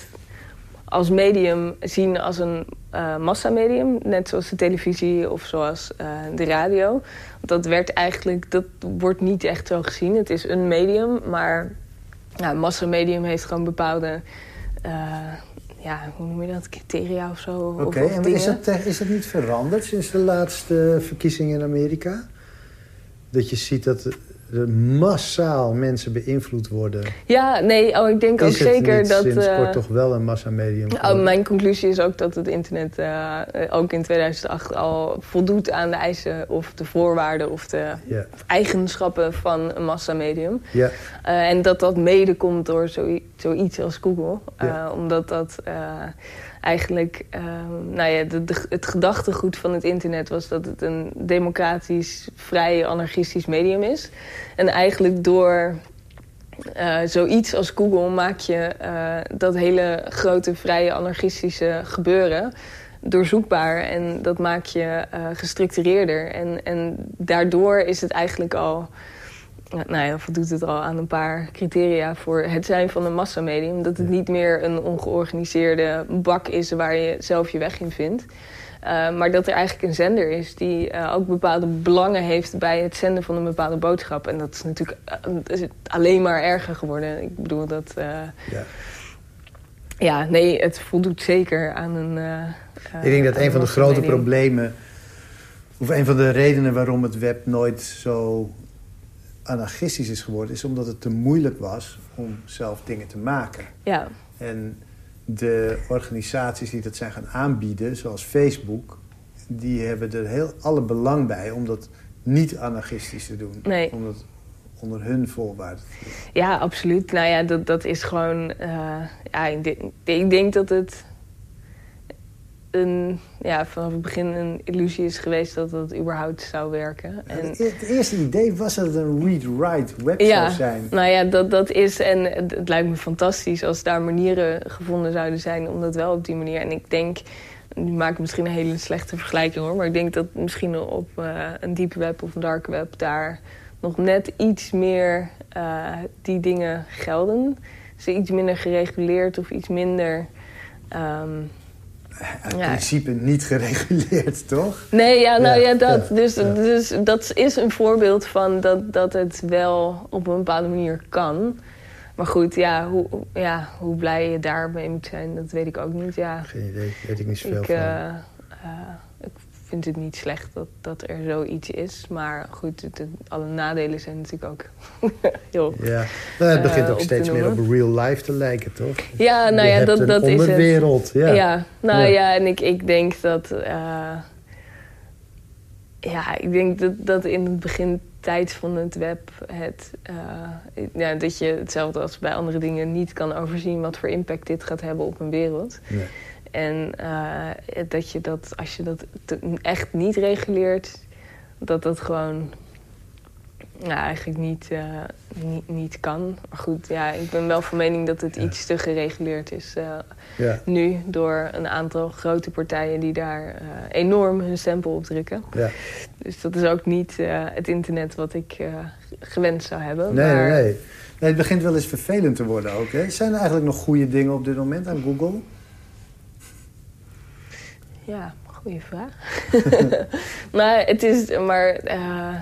als medium zien als een eh, massamedium, net zoals de televisie of zoals eh, de radio. Want dat werd eigenlijk, dat wordt niet echt zo gezien. Het is een medium, maar ja, een massamedium heeft gewoon bepaalde, eh, ja, hoe noem je dat, criteria of zo. Oké, en is dat, is dat niet veranderd sinds de laatste verkiezingen in Amerika? Dat je ziet dat massaal mensen beïnvloed worden. Ja, nee, oh, ik denk ook Is zeker niet dat. sinds eh, kort toch wel een massamedium oh, mijn conclusie is ook dat het internet eh, eh, ook in 2008 al voldoet aan de eisen of de voorwaarden of de eigenschappen van een massamedium. ja, en dat dat mede komt door zoi- zoiets als Google. Omdat dat eigenlijk, eh, nou ja, het gedachtegoed van het internet was dat het een democratisch, vrij, anarchistisch medium is. En eigenlijk door eh, zoiets als Google maak je eh, dat hele grote, vrije, anarchistische gebeuren. doorzoekbaar en dat maakt je uh, gestructureerder. En, en daardoor is het eigenlijk al, nou ja, voldoet het al aan een paar criteria voor het zijn van een massamedium. Dat het niet meer een ongeorganiseerde bak is waar je zelf je weg in vindt. Uh, maar dat er eigenlijk een zender is die uh, ook bepaalde belangen heeft bij het zenden van een bepaalde boodschap. En dat is natuurlijk uh, is alleen maar erger geworden. Ik bedoel dat. ja. ja, nee, het voldoet zeker aan een. Ik denk dat een van de grote problemen. Of een van de redenen waarom het web nooit zo anarchistisch is geworden, is omdat het te moeilijk was om zelf dingen te maken. Ja. En de organisaties die dat zijn gaan aanbieden, zoals Facebook... die hebben er heel alle belang bij om dat niet anarchistisch te doen. Nee. Om dat onder hun voorwaarden te doen. Ja, absoluut. Nou ja, dat, dat is gewoon... Uh, ja, ik, denk, ik denk dat het een, ja, vanaf het begin een illusie is geweest dat het überhaupt zou werken. En, het eerste idee was dat het een read-write web ja, zou zijn. Nou ja, dat, dat is... En het, het, lijkt me fantastisch als daar manieren gevonden zouden zijn... om dat wel op die manier... En ik denk... Nu maak ik misschien een hele slechte vergelijking hoor... maar ik denk dat misschien op uh, een deep web of een dark web... daar nog net iets meer uh, die dingen gelden. Ze iets minder gereguleerd of iets minder... Um, in ja. principe niet gereguleerd, toch? Nee, ja, nou ja, dat. dus, dus dat is een voorbeeld van dat, dat het wel op een bepaalde manier kan. Maar goed, ja, hoe, ja, hoe blij je daarmee moet zijn, dat weet ik ook niet. Ja. Geen idee, weet ik niet zoveel ik, van. Uh, uh, ik vind het niet slecht dat, dat er zoiets is. Maar goed, het, het, alle nadelen zijn natuurlijk ook heel Ja, nou, het begint ook steeds meer op real life te lijken, toch? Ja, nou ja, dat, dat is het. onderwereld, ja. ja. nou ja, Ja. en ik, ik denk dat... Uh, ja, ik denk dat, dat in het begin tijd van het web het, uh, ja, dat je hetzelfde als bij andere dingen niet kan overzien wat voor impact dit gaat hebben op een wereld. Nee. En uh, dat je dat, als je dat echt niet reguleert, dat dat gewoon ja, eigenlijk niet, uh, niet, niet kan. Maar goed, ja, ik ben wel van mening dat het Ja. iets te gereguleerd is uh, Ja. nu door een aantal grote partijen die daar uh, enorm hun stempel op drukken. Ja. Dus dat is ook niet het internet wat ik gewenst zou hebben. Nee, maar... nee, nee. nee. Het begint wel eens vervelend te worden ook. Hè? Zijn er eigenlijk nog goede dingen op dit moment aan Google? Ja, goede vraag. maar het is, maar uh,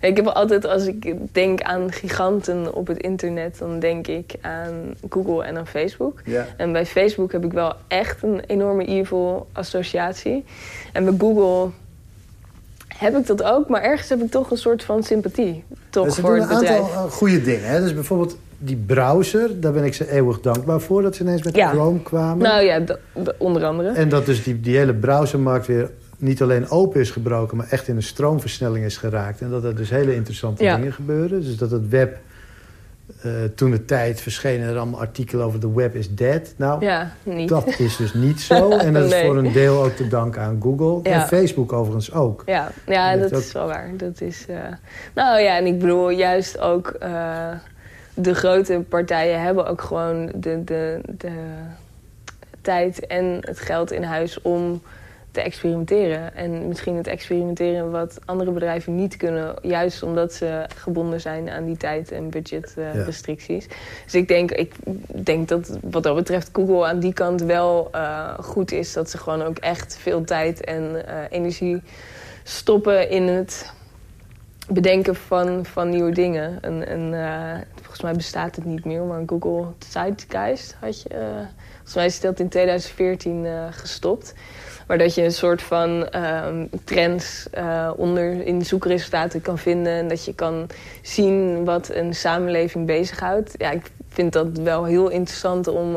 ik heb altijd, als ik denk aan giganten op het internet, dan denk ik aan Google en aan Facebook. Ja. En bij Facebook heb ik wel echt een enorme evil associatie. En bij Google heb ik dat ook, maar ergens heb ik toch een soort van sympathie. Toch Dus ze voor doen het een bedrijf. aantal uh, goede dingen. Hè? Dus bijvoorbeeld die browser, daar ben ik ze eeuwig dankbaar voor... dat ze ineens met Ja. Chrome kwamen. Nou ja, onder andere. En dat dus die, die hele browsermarkt weer niet alleen open is gebroken... maar echt in een stroomversnelling is geraakt. En dat er dus hele interessante Ja. dingen gebeuren. Dus dat het web... eh, toen de tijd verschenen er allemaal artikelen over de web is dead. Nou, Ja, niet. dat is dus niet zo. En dat is voor een deel ook te danken aan Google. Ja. En Facebook overigens ook. Ja, ja dat is wel waar. Dat is, uh... Nou ja, en ik bedoel, juist ook uh, de grote partijen hebben ook gewoon de, de, de tijd en het geld in huis om te experimenteren. En misschien het experimenteren wat andere bedrijven niet kunnen... juist omdat ze gebonden zijn aan die tijd- en budgetrestricties. Uh, ja. Dus ik denk, ik denk dat wat dat betreft Google aan die kant wel uh, goed is. Dat ze gewoon ook echt veel tijd en uh, energie stoppen in het bedenken van, van nieuwe dingen. En, en uh, volgens mij bestaat het niet meer, maar Google Zeitgeist had je... Uh, volgens mij is dat in 2014 uh, gestopt. Maar dat je een soort van um, trends uh, onder in zoekresultaten kan vinden. En dat je kan zien wat een samenleving bezighoudt. Ja, ik vind dat wel heel interessant om,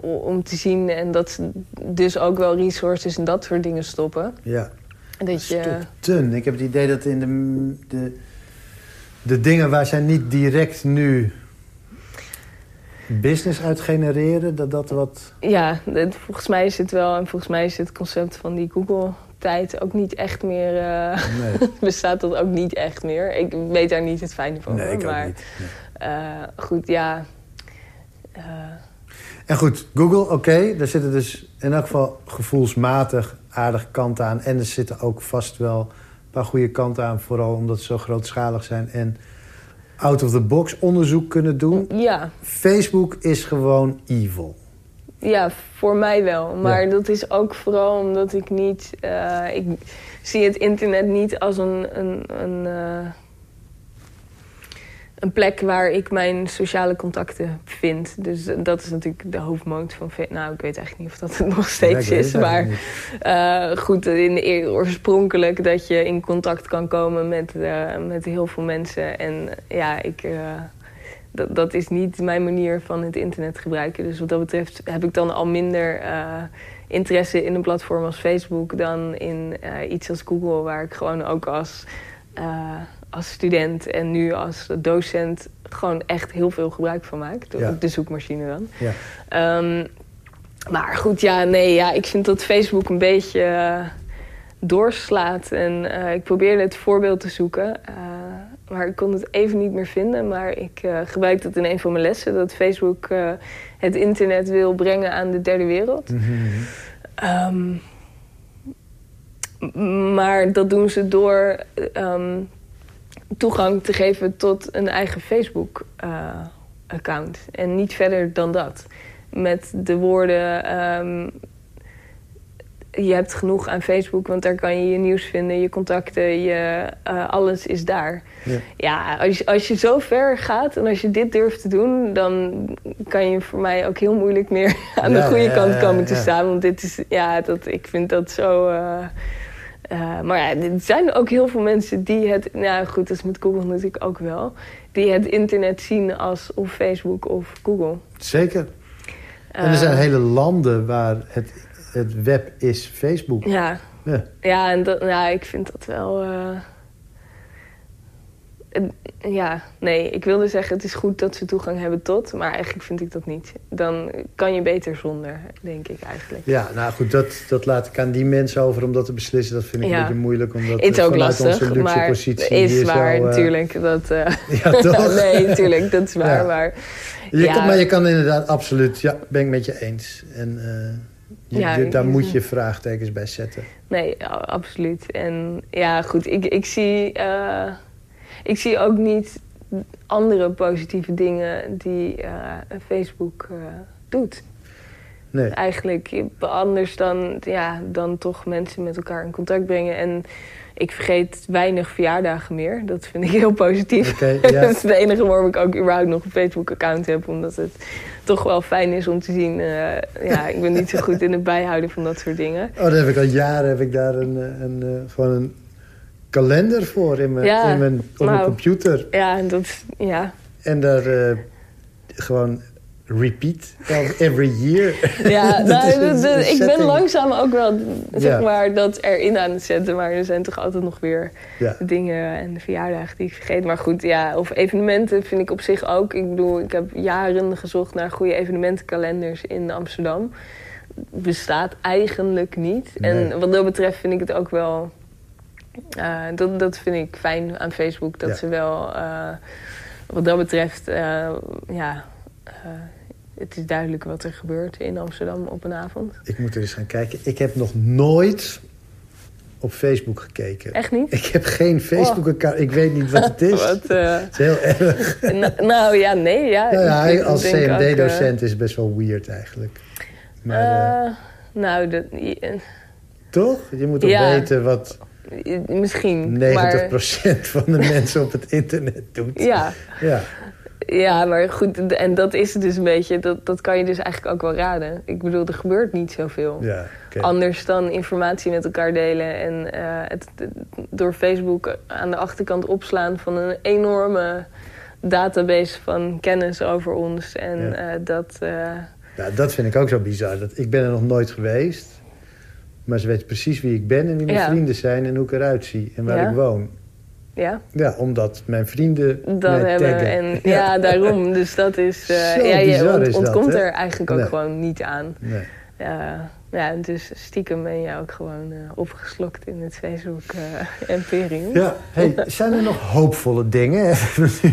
om te zien. En dat ze dus ook wel resources en dat soort dingen stoppen. Ja. Dat je... Ik heb het idee dat in de, de, de dingen waar zij niet direct nu business uit genereren, dat dat wat... Ja, het, volgens mij is het wel... En volgens mij is het concept van die Google-tijd ook niet echt meer... Uh, nee. bestaat dat ook niet echt meer. Ik weet daar niet het fijne van. Nee, ik maar, ook niet. Nee. Uh, goed, ja... Uh, En goed, Google, oké. daar zitten dus in elk geval gevoelsmatig aardige kanten aan. En er zitten ook vast wel paar goede kanten aan. Vooral omdat ze zo grootschalig zijn en out-of-the-box onderzoek kunnen doen. Ja. Facebook is gewoon evil. Ja, voor mij wel. Maar dat is ook vooral omdat ik niet... Uh, ik zie het internet niet als een... een, een uh, een plek waar ik mijn sociale contacten vind. Dus dat is natuurlijk de hoofdmoot van... Nou, ik weet eigenlijk niet of dat het nog steeds is. Maar uh, goed, in de, oorspronkelijk dat je in contact kan komen met, uh, met heel veel mensen. En ja, ik... Uh, dat, dat is niet mijn manier van het internet gebruiken. Dus wat dat betreft heb ik dan al minder interesse in een platform als Facebook... dan in iets als Google, waar ik gewoon ook als als student en nu als docent gewoon echt heel veel gebruik van maak. De, de zoekmachine dan. Ja. Um, maar goed, ja, nee, ja, ik vind dat Facebook een beetje uh, doorslaat. En uh, ik probeerde het voorbeeld te zoeken. Uh, maar ik kon het even niet meer vinden. Maar ik gebruik dat in een van mijn lessen. Dat Facebook het internet wil brengen aan de derde wereld. Mm -hmm. um, maar dat doen ze door... Um, toegang te geven tot een eigen Facebook-account. en niet verder dan dat. Met de woorden... Um, je hebt genoeg aan Facebook, want daar kan je je nieuws vinden, je contacten, je, uh, alles is daar. Ja, ja als, je, als je zo ver gaat en als je dit durft te doen, dan kan je voor mij ook heel moeilijk meer aan de goede kant komen te staan. Want dit is, ja, dat, ik vind dat zo. Uh, uh, maar ja, er zijn ook heel veel mensen die het... Nou goed, dat is met Google natuurlijk ook wel. Die het internet zien als of Facebook of Google. Zeker. En er zijn uh, hele landen waar het, het web is Facebook. Ja. Ja, ja en dat, nou, ik vind dat wel... Uh, ja, nee, ik wilde zeggen het is goed dat ze toegang hebben tot, maar eigenlijk vind ik dat niet. Dan kan je beter zonder, denk ik eigenlijk. Ja, nou goed, dat, dat laat ik aan die mensen over om dat te beslissen. Dat vind ik een beetje moeilijk, omdat het is ook lastig, onze maar positie is, waar uh... natuurlijk. Dat, uh... Ja, toch? nee, natuurlijk, dat is waar. Ja. Maar, je ja. kan, maar je kan inderdaad absoluut, ja, ben ik met je eens. En uh, je, ja, daar moet je vraagtekens bij zetten. Nee, absoluut. En ja, goed, ik, ik zie ik zie ook niet andere positieve dingen die uh, Facebook uh, doet. Nee. Eigenlijk anders dan, ja, dan toch mensen met elkaar in contact brengen. En ik vergeet weinig verjaardagen meer. Dat vind ik heel positief. Okay, dat is de enige waarom ik ook überhaupt nog een Facebook-account heb. Omdat het toch wel fijn is om te zien. Uh, ja, ik ben niet zo goed in het bijhouden van dat soort dingen. Oh, dan heb ik al jaren heb ik daar een, een, gewoon een kalender voor in mijn, in mijn, op mijn computer. Ja, dat, ja. En daar uh, gewoon repeat every year. Ja, nou, ik ben langzaam ook wel zeg maar, dat erin aan het zetten. Maar er zijn toch altijd nog weer ja. dingen en verjaardagen die ik vergeet. Maar goed, ja, of evenementen vind ik op zich ook. Ik bedoel, ik heb jaren gezocht naar goede evenementenkalenders in Amsterdam. Bestaat eigenlijk niet. En wat dat betreft vind ik het ook wel uh, dat, dat vind ik fijn aan Facebook. Dat ze wel, uh, wat dat betreft, uh, ja, het is duidelijk wat er gebeurt in Amsterdam op een avond. Ik moet er eens gaan kijken. Ik heb nog nooit op Facebook gekeken. Echt niet? Ik heb geen Facebook-account. Ik weet niet wat het is. wat, het is heel erg. nou ja, nee. Ja, nou ja als CMD-docent is het best wel weird eigenlijk. Maar, nou, dat... Toch? Je moet ja. weten wat... Misschien. 90% maar... van de mensen op het internet doet. Ja. ja. Ja, maar goed, en dat is het dus een beetje, dat, dat kan je dus eigenlijk ook wel raden. Ik bedoel, er gebeurt niet zoveel. Ja, okay. Anders dan informatie met elkaar delen en uh, het, door Facebook aan de achterkant opslaan van een enorme database van kennis over ons. En ja. uh, dat... Uh... Ja, dat vind ik ook zo bizar. Dat, ik ben er nog nooit geweest. Maar ze weet precies wie ik ben en wie mijn vrienden zijn en hoe ik eruit zie en waar ik woon. Ja? Ja, omdat mijn vrienden dat hebben en ja. ja. daarom. Dus dat is... Uh, ja, je ont, ontkomt dat, er eigenlijk ook gewoon niet aan. Nee. Ja, ja, dus stiekem ben je ook gewoon uh, opgeslokt in het Facebook-imperium. Uh, ja, hey, zijn er nog hoopvolle dingen?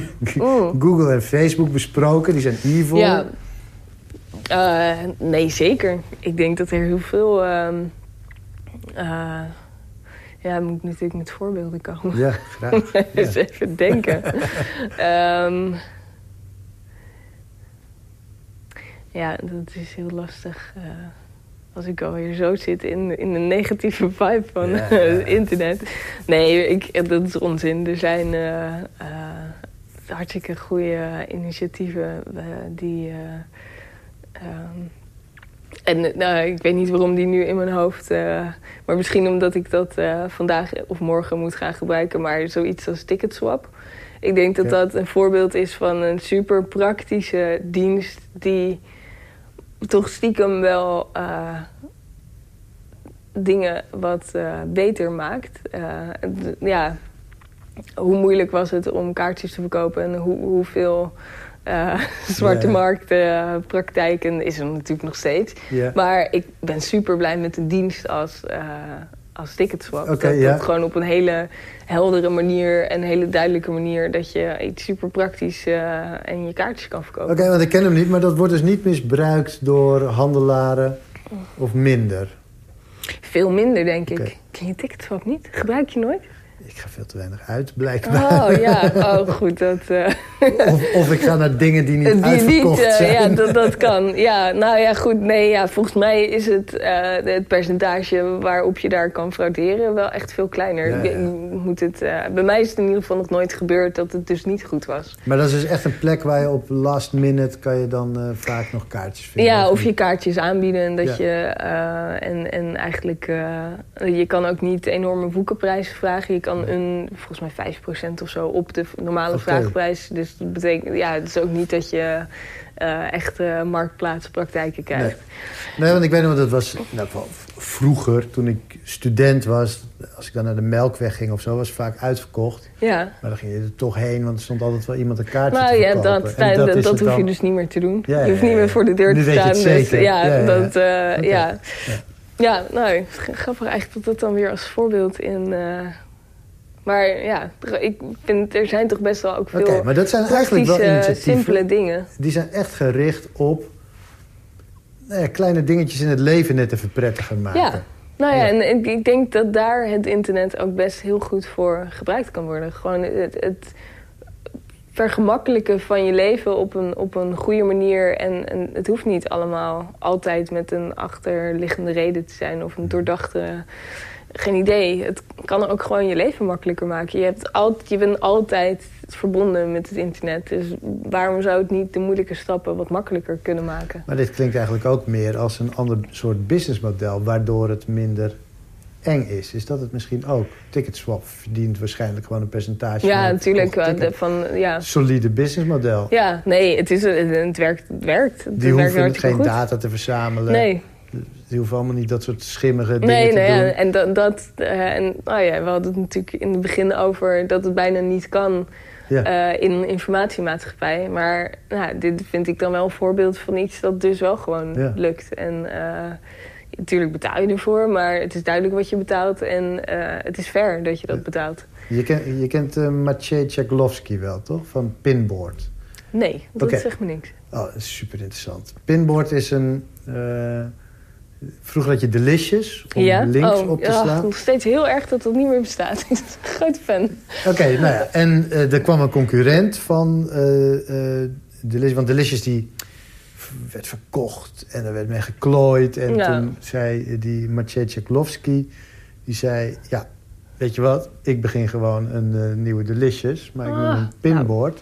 Google en Facebook besproken, die zijn evil. Ja. Nee, zeker. Ik denk dat er heel veel... ehm, uh, ja, moet ik natuurlijk met voorbeelden komen. Ja, graag. Ja. even denken. Ehm, ja, dat is heel lastig. eh, als ik alweer zo zit in, in de negatieve vibe van Ja, ja. het internet. Nee, ik, dat is onzin. Er zijn eh, eh, hartstikke goede initiatieven eh, die... eh, ehm, en nou, ik weet niet waarom die nu in mijn hoofd... eh, maar misschien omdat ik dat eh, vandaag of morgen moet gaan gebruiken. Maar zoiets als Ticketswap. Ik denk dat Ja. dat een voorbeeld is van een super praktische dienst... die toch stiekem wel eh, dingen wat beter maakt. Ja, hoe moeilijk was het om kaartjes te verkopen... en hoe, hoeveel eh, zwarte Ja. marktpraktijken is er natuurlijk nog steeds. Maar ik ben super blij met een dienst als, eh als Ticketswap. Dat, dat gewoon op een hele heldere manier en hele duidelijke manier... dat je iets super praktisch eh, en je kaartjes kan verkopen. Oké, want ik ken hem niet, maar dat wordt dus niet misbruikt door handelaren of minder. Veel minder, denk ik. Ken je Ticketswap niet? Gebruik je nooit? Ik ga veel te weinig uit, blijkbaar. Oh ja, oh goed. Dat, eh, Of, of ik ga naar dingen die niet die uitverkocht eh, zijn. ja, dat, dat kan. Ja, nou ja, goed. Nee, ja, volgens mij is het, eh, het percentage waarop je daar kan frauderen wel echt veel kleiner. Ja, ja. Moet het, bij mij is het in ieder geval nog nooit gebeurd dat het dus niet goed was. Maar dat is dus echt een plek waar je op last minute... kan je dan vaak nog kaartjes vinden. Ja, of je kaartjes aanbieden. En, dat Ja. je, en, en eigenlijk, je kan ook niet enorme boekenprijzen vragen. Je kan een, volgens mij 5% of zo op de normale vraagprijs. Dus dat betekent, ja, het is ook niet dat je eh echt eh, marktplaatspraktijken krijgt. Nee, want ik weet nog, dat was nou, vroeger, toen ik student was... als ik dan naar de Melkweg ging of zo, was het vaak uitverkocht. Ja. Maar dan ging je er toch heen, want er stond altijd wel iemand een kaartje Nou te ja, verkopen. dat, En dat, dat, hoef je dus niet meer te doen. Ja, ja, je hoeft niet ja, meer ja. voor de deur te staan. dus, ja, Ja, ja, ja. dat, ja. Ja. Ja, nou, grappig eigenlijk dat dat dan weer als voorbeeld in... eh, maar ja, ik vind, er zijn toch best wel ook veel Oké, maar dat zijn eigenlijk wel initiatieven... simpele dingen. die zijn echt gericht op nou ja, kleine dingetjes in het leven net even prettiger maken. Ja. Nou ja, Ja. en ik, ik denk dat daar het internet ook best heel goed voor gebruikt kan worden. Gewoon het, het vergemakkelijken van je leven op een, op een goede manier. En, en het hoeft niet allemaal altijd met een achterliggende reden te zijn of een doordachte. Geen idee. Het kan ook gewoon je leven makkelijker maken. Je, hebt altijd, je bent altijd verbonden met het internet. Dus waarom zou het niet de moeilijke stappen wat makkelijker kunnen maken? Maar dit klinkt eigenlijk ook meer als een ander soort businessmodel... waardoor het minder eng is. Is dat het misschien ook? Ticketswap verdient waarschijnlijk gewoon een percentage. Ja, natuurlijk. de-. Van, ja. Solide businessmodel. ja, nee, het, is, het, werkt. Het werkt. Het Die hoeven geen goed. data te verzamelen. Nee, Die hoeven allemaal niet dat soort schimmige dingen nee, te nee. doen. ja, en dat, dat eh, en nou ja, we hadden het natuurlijk in het begin over dat het bijna niet kan Ja. eh, in een informatiemaatschappij. Maar nou, dit vind ik dan wel een voorbeeld van iets dat dus wel gewoon Ja. lukt. En eh, natuurlijk betaal je ervoor, maar het is duidelijk wat je betaalt en het is fair dat je dat betaalt. Je, ken, je kent uh, Maciej Tchaikovsky wel, toch? Van Pinboard. Nee, dat zegt me niks. Oh, super interessant. Pinboard is een... vroeger had je Delicious, om ja? links oh, op te ja, slaan. nog steeds heel erg dat dat niet meer bestaat. Ik ben een grote fan. Oké, nou ja. En eh, er kwam een concurrent van eh, Delicious. Want Delicious die werd verkocht en er werd mee geklooid. En Ja. toen zei die Maciej Tchaikovsky... die zei, ja, weet je wat? Ik begin gewoon een nieuwe Delicious. Maar ik noem Ah, een pinboard.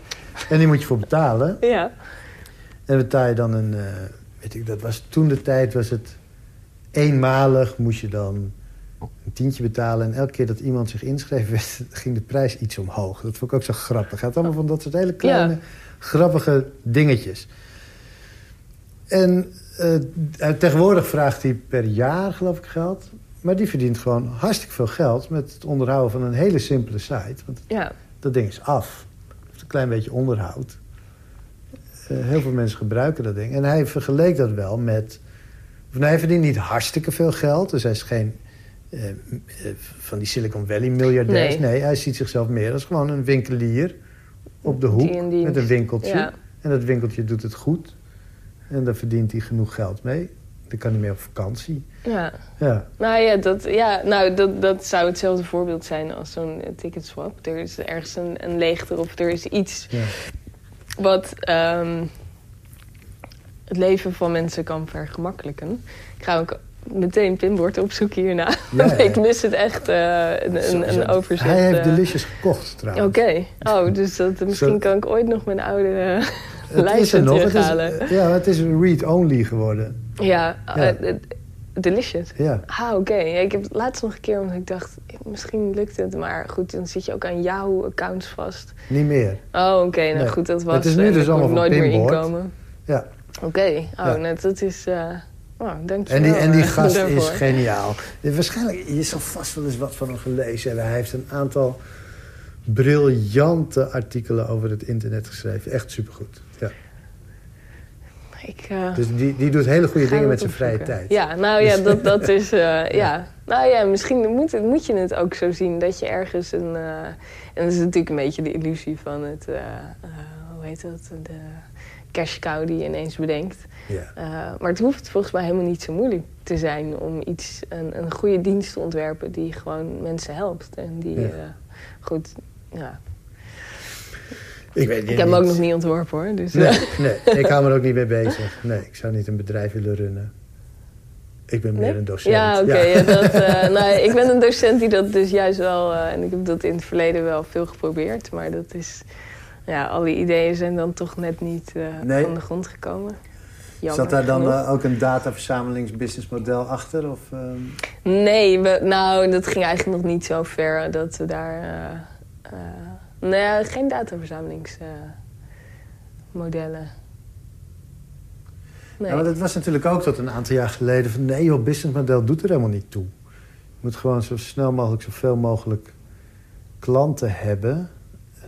En die moet je voor betalen. Ja. En betaal je dan een... weet ik, dat was toen de tijd was het... eenmalig moest je dan een tientje betalen. En elke keer dat iemand zich inschreef, werd- ging de prijs iets omhoog. Dat vond ik ook zo grappig. Het gaat allemaal van dat soort hele kleine, Ja. grappige dingetjes. En eh, tegenwoordig vraagt hij per jaar, geloof ik, geld. Maar die verdient gewoon hartstikke veel geld... met het onderhouden van een hele simpele site. Want Ja. dat ding is af. Het heeft een klein beetje onderhoud. Eh, heel veel mensen gebruiken dat ding. En hij vergeleek dat wel met... Of nee, hij verdient niet hartstikke veel geld. Dus hij is geen eh, eh, van die Silicon Valley miljardairs. Nee. Nee. hij ziet zichzelf meer als gewoon een winkelier op de hoek Die met een winkeltje. Ja. En dat winkeltje doet het goed. En daar verdient hij genoeg geld mee. Dan kan hij mee op vakantie. Ja. Ja, Nou ja, dat, ja, nou, dat, dat zou hetzelfde voorbeeld zijn als zo'n eh, ticketswap. Er is ergens een, een leegte of er is iets ja. wat ehm, het leven van mensen kan vergemakkelijken. Ik ga ook meteen pinbord opzoeken hierna. Ja, ik mis het echt, eh, een, een, een overzicht. Hij heeft eh. Delicious gekocht trouwens. Oké. Oh, dus dat, misschien Zo- kan ik ooit nog mijn oude eh, Het lijstje nog. Het is, terughalen. ja, het is read-only geworden. Ja, Ja. delicious. Ja. Ah, oké. Ja, ik heb het laatst nog een keer, omdat ik dacht, misschien lukt het. Maar goed, dan zit je ook aan Yahoo-accounts vast. Niet meer. Oh, oké. nou Nee. goed, dat was... Het is nu dus allemaal nooit meer inkomen. Ja. Oké. Oh, Ja. nou, dat is... eh oh, dankjewel. En die, en die eh, gast is geniaal. Ja, Waarschijnlijk, je zal vast wel eens wat van hem gelezen hebben. Hij heeft een aantal briljante artikelen over het internet geschreven. Echt supergoed. Ja. Ik, eh, Dus die, die doet hele goede dingen met zijn vrije tijd. Ja, nou ja, Dus- dat, dat is... eh, ja. Nou ja, misschien moet, moet je het ook zo zien dat je ergens een... eh, en dat is natuurlijk een beetje de illusie van het... eh, eh, hoe heet dat? De cash cow die je ineens bedenkt. Ja. Uh, maar het hoeft volgens mij helemaal niet zo moeilijk te zijn om iets, een, een goede dienst te ontwerpen die gewoon mensen helpt. En die, Ja. eh, goed, ja. Ik weet Ik heb hem ook nog niet ontworpen hoor. Dus, Nee, eh, nee, ik hou me er ook niet mee bezig. Nee, ik zou niet een bedrijf willen runnen. Ik ben meer een docent. Ja, oké. ja, eh, nou, ik ben een docent die dat dus juist wel, eh, en ik heb dat in het verleden wel veel geprobeerd. Maar dat is, ja, alle ideeën zijn dan toch net niet eh, Nee. van de grond gekomen. Jammer Zat daar dan eh, ook een dataversamelingsbusinessmodel achter? Of, ehm, Nee, we, nou, dat ging eigenlijk nog niet zo ver dat we daar... eh nee, geen dataverzamelingsmodellen. nee. Ja, maar dat was natuurlijk ook tot een aantal jaar geleden van... nee joh, businessmodel doet er helemaal niet toe. Je moet gewoon zo snel mogelijk zoveel mogelijk klanten hebben...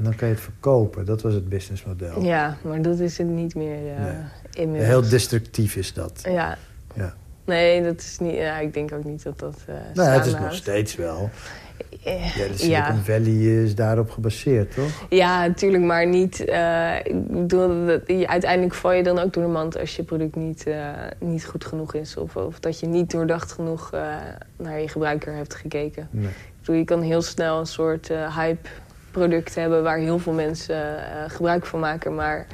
en dan kan je het verkopen. Dat was het businessmodel. Ja, maar dat is het niet meer uh, Nee. inmiddels. Heel destructief is dat. Ja. Ja. Nee, dat is niet... Ja, ik denk ook niet dat dat uh, Nou, het is nog steeds wel. Eh, Ja, de Silicon Valley is daarop gebaseerd, toch? Ja, natuurlijk, maar niet. ik bedoel, dat, je- uiteindelijk val je dan ook door de mand als je product niet, niet goed genoeg is. Of, of dat je niet doordacht genoeg naar je gebruiker hebt gekeken. Nee. Ik bedoel, je kan heel snel een soort eh, hype-product hebben waar heel veel mensen eh, gebruik van maken. Maar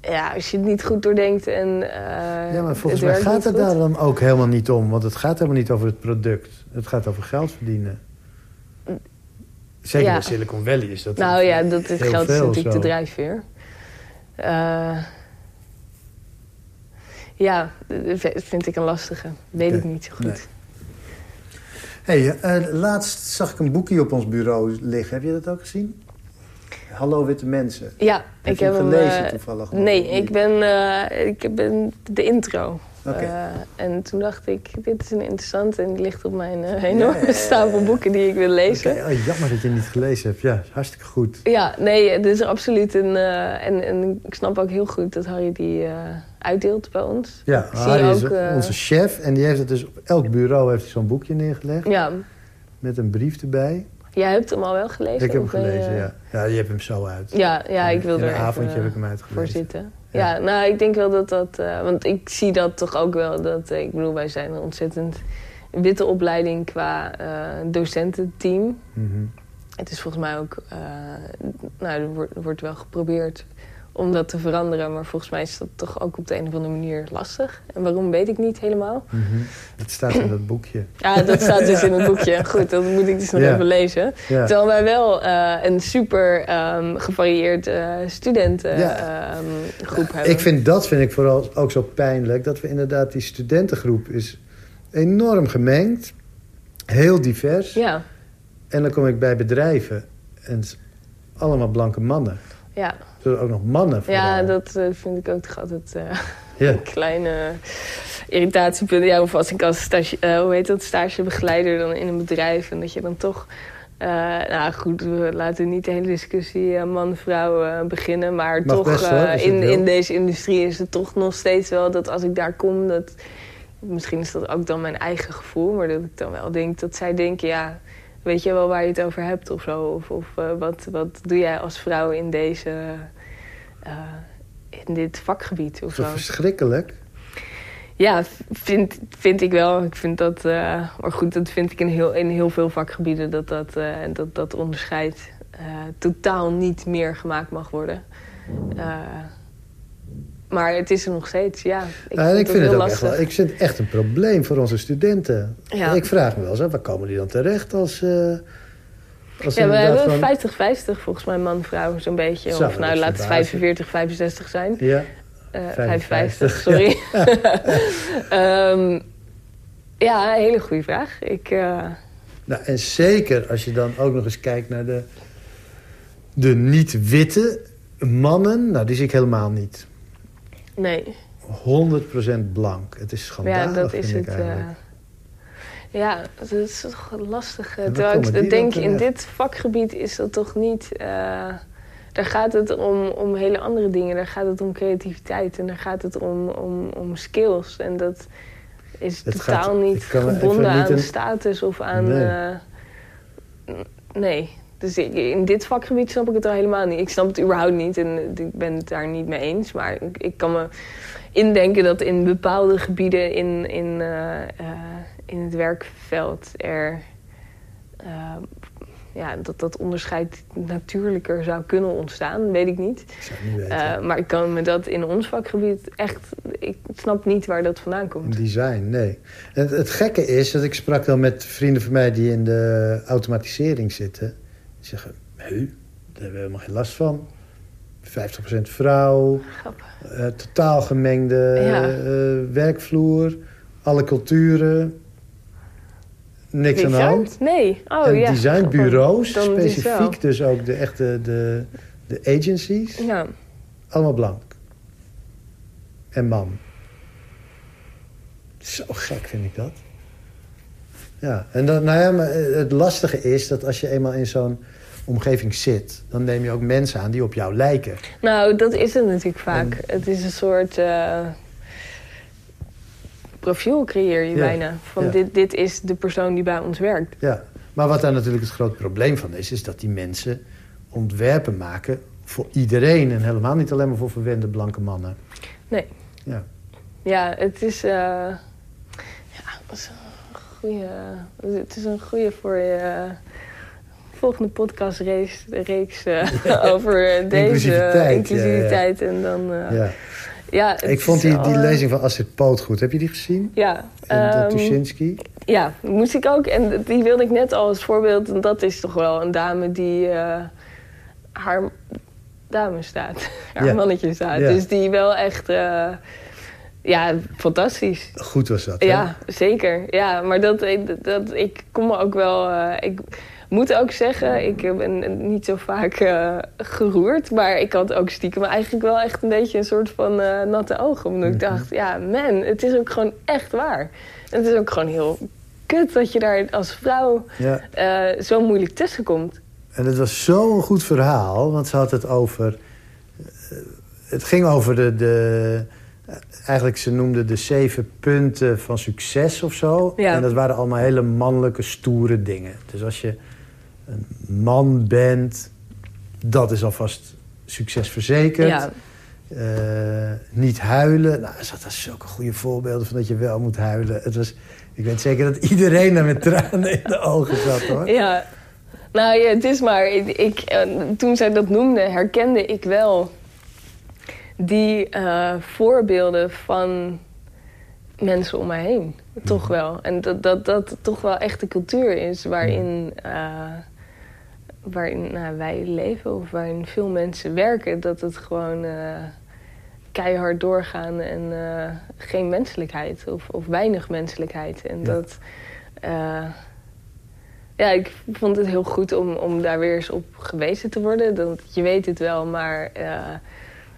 ja, als je het niet goed doordenkt en. eh, Ja, maar volgens mij gaat het daar dan ook helemaal niet om. Want het gaat helemaal niet over het product. Het gaat over geld verdienen. Zeker Ja. Silicon Valley is dat Nou ja, dat het geld is natuurlijk de drijfveer. Eh, ja, dat vind ik een lastige. Weet ik niet zo goed. nee. Hey, eh, laatst zag ik een boekje op ons bureau liggen. Heb je dat ook gezien? Hallo Witte Mensen. Ja, Heb ik heb hem gelezen eh, toevallig? nee, ik ben, eh, ik ben de intro. Eh, en toen dacht ik, dit is een interessante en die ligt op mijn eh, enorme Ja. stapel boeken die ik wil lezen. Oké, oh, jammer dat je het niet gelezen hebt. Ja, hartstikke goed. Ja, nee, het is absoluut een... eh, en, en ik snap ook heel goed dat Harry die uitdeelt bij ons. Ja, Ik Harry is ook, eh, onze chef. En die heeft het dus op elk bureau heeft hij zo'n boekje neergelegd. Ja, Met een brief erbij. Jij hebt hem al wel gelezen? ik heb hem of ben je- gelezen, ja. Ja, je hebt hem zo uit. Ja, ja ik wil er een avondje heb ik hem voor uitgelezen. zitten. Ja. Ja. nou, ik denk wel dat dat... eh, want ik zie dat toch ook wel. Dat, eh, ik bedoel, wij zijn een ontzettend witte opleiding qua eh, docententeam. Mhm. Het is volgens mij ook... eh, nou, er wordt, er wordt wel geprobeerd om dat te veranderen. Maar volgens mij is dat toch ook op de een of andere manier lastig. En waarom, weet ik niet helemaal. Mhm. Het staat in dat boekje. Ja, dat staat dus in het boekje. Goed, dat moet ik dus nog Ja. even lezen. Ja. Terwijl wij wel eh, een super ehm, gevarieerd eh studentengroep Ja. hebben. Ik vind dat vind ik vooral ook zo pijnlijk. Dat we inderdaad, die studentengroep is enorm gemengd. Heel divers. Ja, En dan kom ik bij bedrijven. En allemaal blanke mannen. ja. Er ook nog mannen vooral. ja dat eh, vind ik ook toch altijd eh, een kleine irritatiepunt. Ja, of als ik als stage, eh, hoe heet dat, stagebegeleider dan in een bedrijf... en dat je dan toch... eh, nou goed, we laten niet de hele discussie eh, man-vrouw eh, beginnen. Maar Mag toch, best, hoor, eh, in, in deze industrie is het toch nog steeds wel dat als ik daar kom... Dat, misschien is dat ook dan mijn eigen gevoel, maar dat ik dan wel denk dat zij denken... ja, weet je wel waar je het over hebt of zo? Of, of eh, wat, wat doe jij als vrouw in deze, eh, in dit vakgebied of Zo verschrikkelijk. Ja, vind, vind ik wel. Ik vind dat, eh, maar goed, dat vind ik in heel, in heel veel vakgebieden dat dat, dat, dat onderscheid totaal niet meer gemaakt mag worden. Eh, maar het is er nog steeds, ja. Ik Ja, en ik vind het heel ook echt, wel, ik vind het echt een probleem voor onze studenten. Ja. Ik vraag me wel eens waar komen die dan terecht als... eh als Ja, we hebben van- 50-50 volgens mij man-vrouw zo'n beetje. Zo, of nou, laat het verbaast 45, 65 zijn. Ja, Eh 55, 55, sorry. Ehm, ja, een hele goede vraag. Ik, eh, nou, en zeker als je dan ook nog eens kijkt naar de, de niet-witte mannen. Nou, die zie ik helemaal niet. Nee, 100% blank. Het is maar ja, schandalig, dat is het. eigenlijk. ja, dat is toch lastig. Terwijl ik denk, in dit vakgebied is dat toch niet... eh, daar gaat het om, om hele andere dingen. Daar gaat het om creativiteit en daar gaat het om, om, om skills. En dat is Het totaal gaat- niet gebonden niet aan een- status of aan... Nee. eh, nee. Dus ik- in dit vakgebied snap ik het al helemaal niet. Ik snap het überhaupt niet en ik ben het daar niet mee eens. Maar ik, ik kan me indenken dat in bepaalde gebieden in, in, eh, eh, in het werkveld er... eh, ja, dat dat onderscheid natuurlijker zou kunnen ontstaan, weet ik niet. Ik zou het niet weten. Eh, maar ik kan me dat in ons vakgebied echt... Ik snap niet waar dat vandaan komt. design, nee. Het, het gekke is dat ik sprak dan met vrienden van mij die in de automatisering zitten. Die zeggen, nee, daar hebben we helemaal geen last van. 50% vrouw, eh, totaal gemengde Ja. eh, werkvloer, alle culturen. Niks aan de hand. Nee. Oh en ja. designbureaus, Dan specifiek dus ook de echte de, de agencies, Ja. allemaal blank. En man. Zo gek vind ik dat. Ja, en dan, nou ja, maar het lastige is dat als je eenmaal in zo'n omgeving zit... dan neem je ook mensen aan die op jou lijken. Nou, dat is het natuurlijk vaak. Het is een soort eh, profiel creëer je Ja, bijna. Van ja. dit, dit is de persoon die bij ons werkt. Ja. Maar wat daar natuurlijk het groot probleem van is... is dat die mensen ontwerpen maken voor iedereen... en helemaal niet alleen maar voor verwende blanke mannen. Nee. Ja. Ja, het is... eh, ja, goede... Het is een goede voor je... Volgende podcastreeks reeks, eh, over deze Inclusiviteit. En dan, eh, ja. Ik vond die, die eh, lezing van Astrid Poot goed. Heb je die gezien? Ja, En ehm, Tuschinski? Ja, moest ik ook. En die wilde ik net al als voorbeeld. En dat is toch wel een dame die eh, haar dame staat. Haar Ja. mannetje staat. Ja. Dus die wel echt... eh, ja, fantastisch. Goed was dat, hè? Ja, zeker. Ja, maar dat, dat, ik kom me ook wel... eh, ik moet ook zeggen, ik ben niet zo vaak eh, geroerd. Maar ik had ook stiekem eigenlijk wel echt een beetje een soort van eh, natte ogen. Omdat ik Mhm. dacht, ja man, het is ook gewoon echt waar. En het is ook gewoon heel kut dat je daar als vrouw Ja. zo moeilijk tussen komt. En het was zo'n goed verhaal, want ze had het over... het ging over de... de eigenlijk, ze noemde de zeven punten van succes of zo. Ja. En dat waren allemaal hele mannelijke, stoere dingen. Dus als je een man bent, dat is alvast succes verzekerd. Ja, Eh, niet huilen. Nou, zaten zulke goede voorbeelden van dat je wel moet huilen. Het was, ik weet zeker dat iedereen daar met tranen in de ogen zat, hoor. ja. Nou ja, het is maar... Ik, ik, eh, toen zij dat noemde, herkende ik wel die eh, voorbeelden van mensen om mij heen. Toch wel. En dat dat, dat toch wel echt de cultuur is waarin, eh, waarin nou, wij leven of waarin veel mensen werken. Dat het gewoon eh, keihard doorgaan en geen menselijkheid of, of weinig menselijkheid. En Ja. dat. ja, ik vond het heel goed om, om daar weer eens op gewezen te worden. Dat, je weet het wel, maar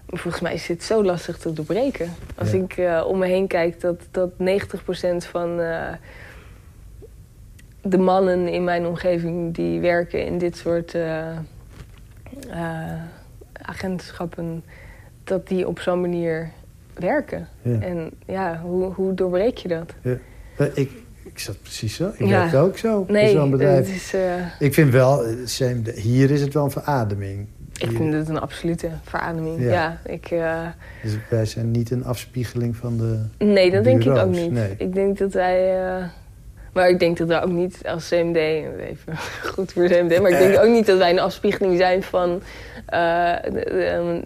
volgens mij is dit zo lastig te doorbreken. Als Ja. ik eh, om me heen kijk, dat, dat 90% van eh, de mannen in mijn omgeving die werken in dit soort eh, agentschappen, dat die op zo'n manier werken. Ja. En ja, hoe, hoe doorbreek je dat? Eh, Ik, ik zat precies zo. Ik Ja. werkte ook zo in Nee, zo'n bedrijf. is... Ik vind wel, hier is het wel een verademing. Ik vind het een absolute verademing. Ja, ik... Uh... Dus wij zijn niet een afspiegeling van de Nee, dat denk ik ook niet. Nee. Ik denk dat wij... Uh... Maar ik denk dat we ook niet als CMD, even goed voor CMD, maar ik denk ook niet dat wij een afspiegeling zijn van uh,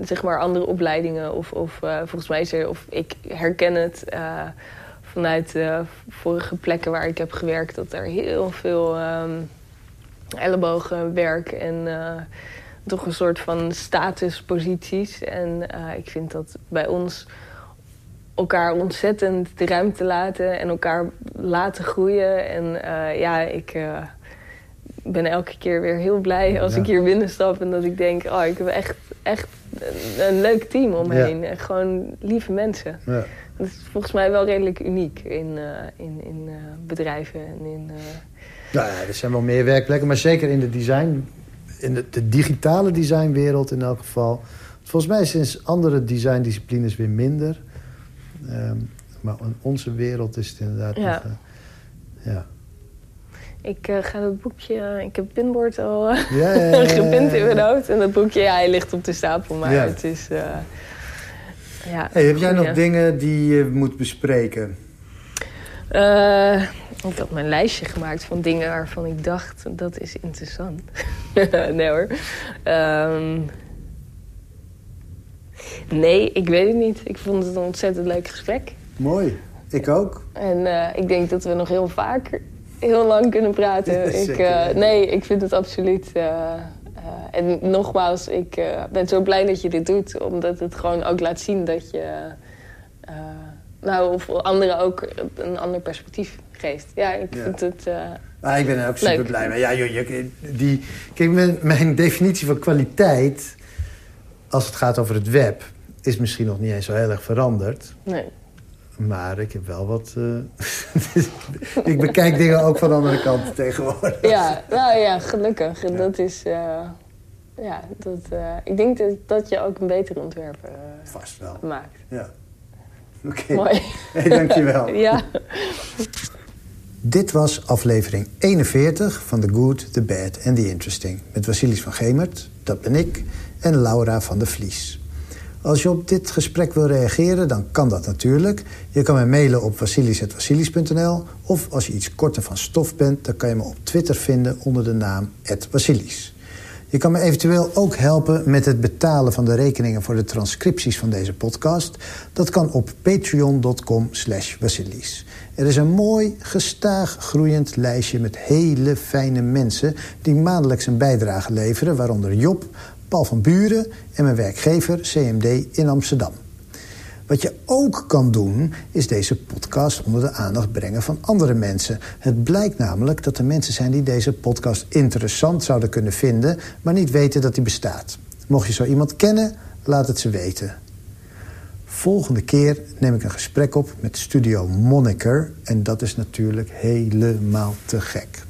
zeg maar andere opleidingen. Of, of volgens mij is er, of ik herken het vanuit vorige plekken waar ik heb gewerkt, dat er heel veel um, ellebogenwerk en toch een soort van statusposities. En ik vind dat bij ons elkaar ontzettend de ruimte laten en elkaar laten groeien. En uh, ja, ik uh, ben elke keer weer heel blij als ik hier binnenstap en dat ik denk, oh, ik heb echt, echt een, een leuk team omheen. Ja. En gewoon lieve mensen. Ja. Dat is volgens mij wel redelijk uniek in, uh, in, in bedrijven en in. Nou ja, er zijn wel meer werkplekken, maar zeker in de design, in de, de digitale designwereld in elk geval. Volgens mij sinds andere designdisciplines weer minder. Um, maar in onze wereld is het inderdaad... Ja. Nog, uh, ja. Ik uh, ga dat boekje... ik heb het pinbord al ja, ja, ja, gepind in mijn hoofd. En dat boekje, ja, hij ligt op de stapel. Maar het is... ja, hey, heb jij nog dingen die je moet bespreken? Ik had mijn lijstje gemaakt van dingen waarvan ik dacht... dat is interessant. nee hoor. Um, Nee, ik weet het niet. Ik vond het een ontzettend leuk gesprek. Mooi. Ik ook. En uh, ik denk dat we nog heel vaak heel lang kunnen praten. ik, uh, nee, ik vind het absoluut. Uh, en nogmaals, ik ben zo blij dat je dit doet. Omdat het gewoon ook laat zien dat je... nou, of anderen ook een ander perspectief geeft. Ja, ik ja. vind het... Ah, ik ben er ook super blij mee. Ja, joh, die, kijk, mijn, mijn definitie van kwaliteit als het gaat over het web, is misschien nog niet eens zo heel erg veranderd. Nee. Maar ik heb wel wat... Uh, ik bekijk dingen ook van de andere kant tegenwoordig. Ja, nou ja, gelukkig. Ja. Dat is... Uh, ja, dat, uh, ik denk dat, dat je ook een betere ontwerp Vast wel. maakt. Ja. Oké. Okay. Mooi. Hey, dankjewel. ja. Dit was aflevering 41 van The Good, The Bad and The Interesting. Met Vasilis van Gemert, dat ben ik en Laura van der Vlies. Als je op dit gesprek wil reageren, dan kan dat natuurlijk. Je kan mij mailen op vasilis.vasilis.nl... of als je iets korter van stof bent... dan kan je me op Twitter vinden onder de naam @vasilis. Je kan me eventueel ook helpen met het betalen van de rekeningen... voor de transcripties van deze podcast. Dat kan op patreon.com slash vasilis. Er is een mooi, gestaag groeiend lijstje met hele fijne mensen... die maandelijks een bijdrage leveren, waaronder Job... Paul van Buren en mijn werkgever CMD in Amsterdam. Wat je ook kan doen, is deze podcast onder de aandacht brengen van andere mensen. Het blijkt namelijk dat er mensen zijn die deze podcast interessant zouden kunnen vinden... maar niet weten dat die bestaat. Mocht je zo iemand kennen, laat het ze weten. Volgende keer neem ik een gesprek op met Studio Moniker... en dat is natuurlijk helemaal te gek.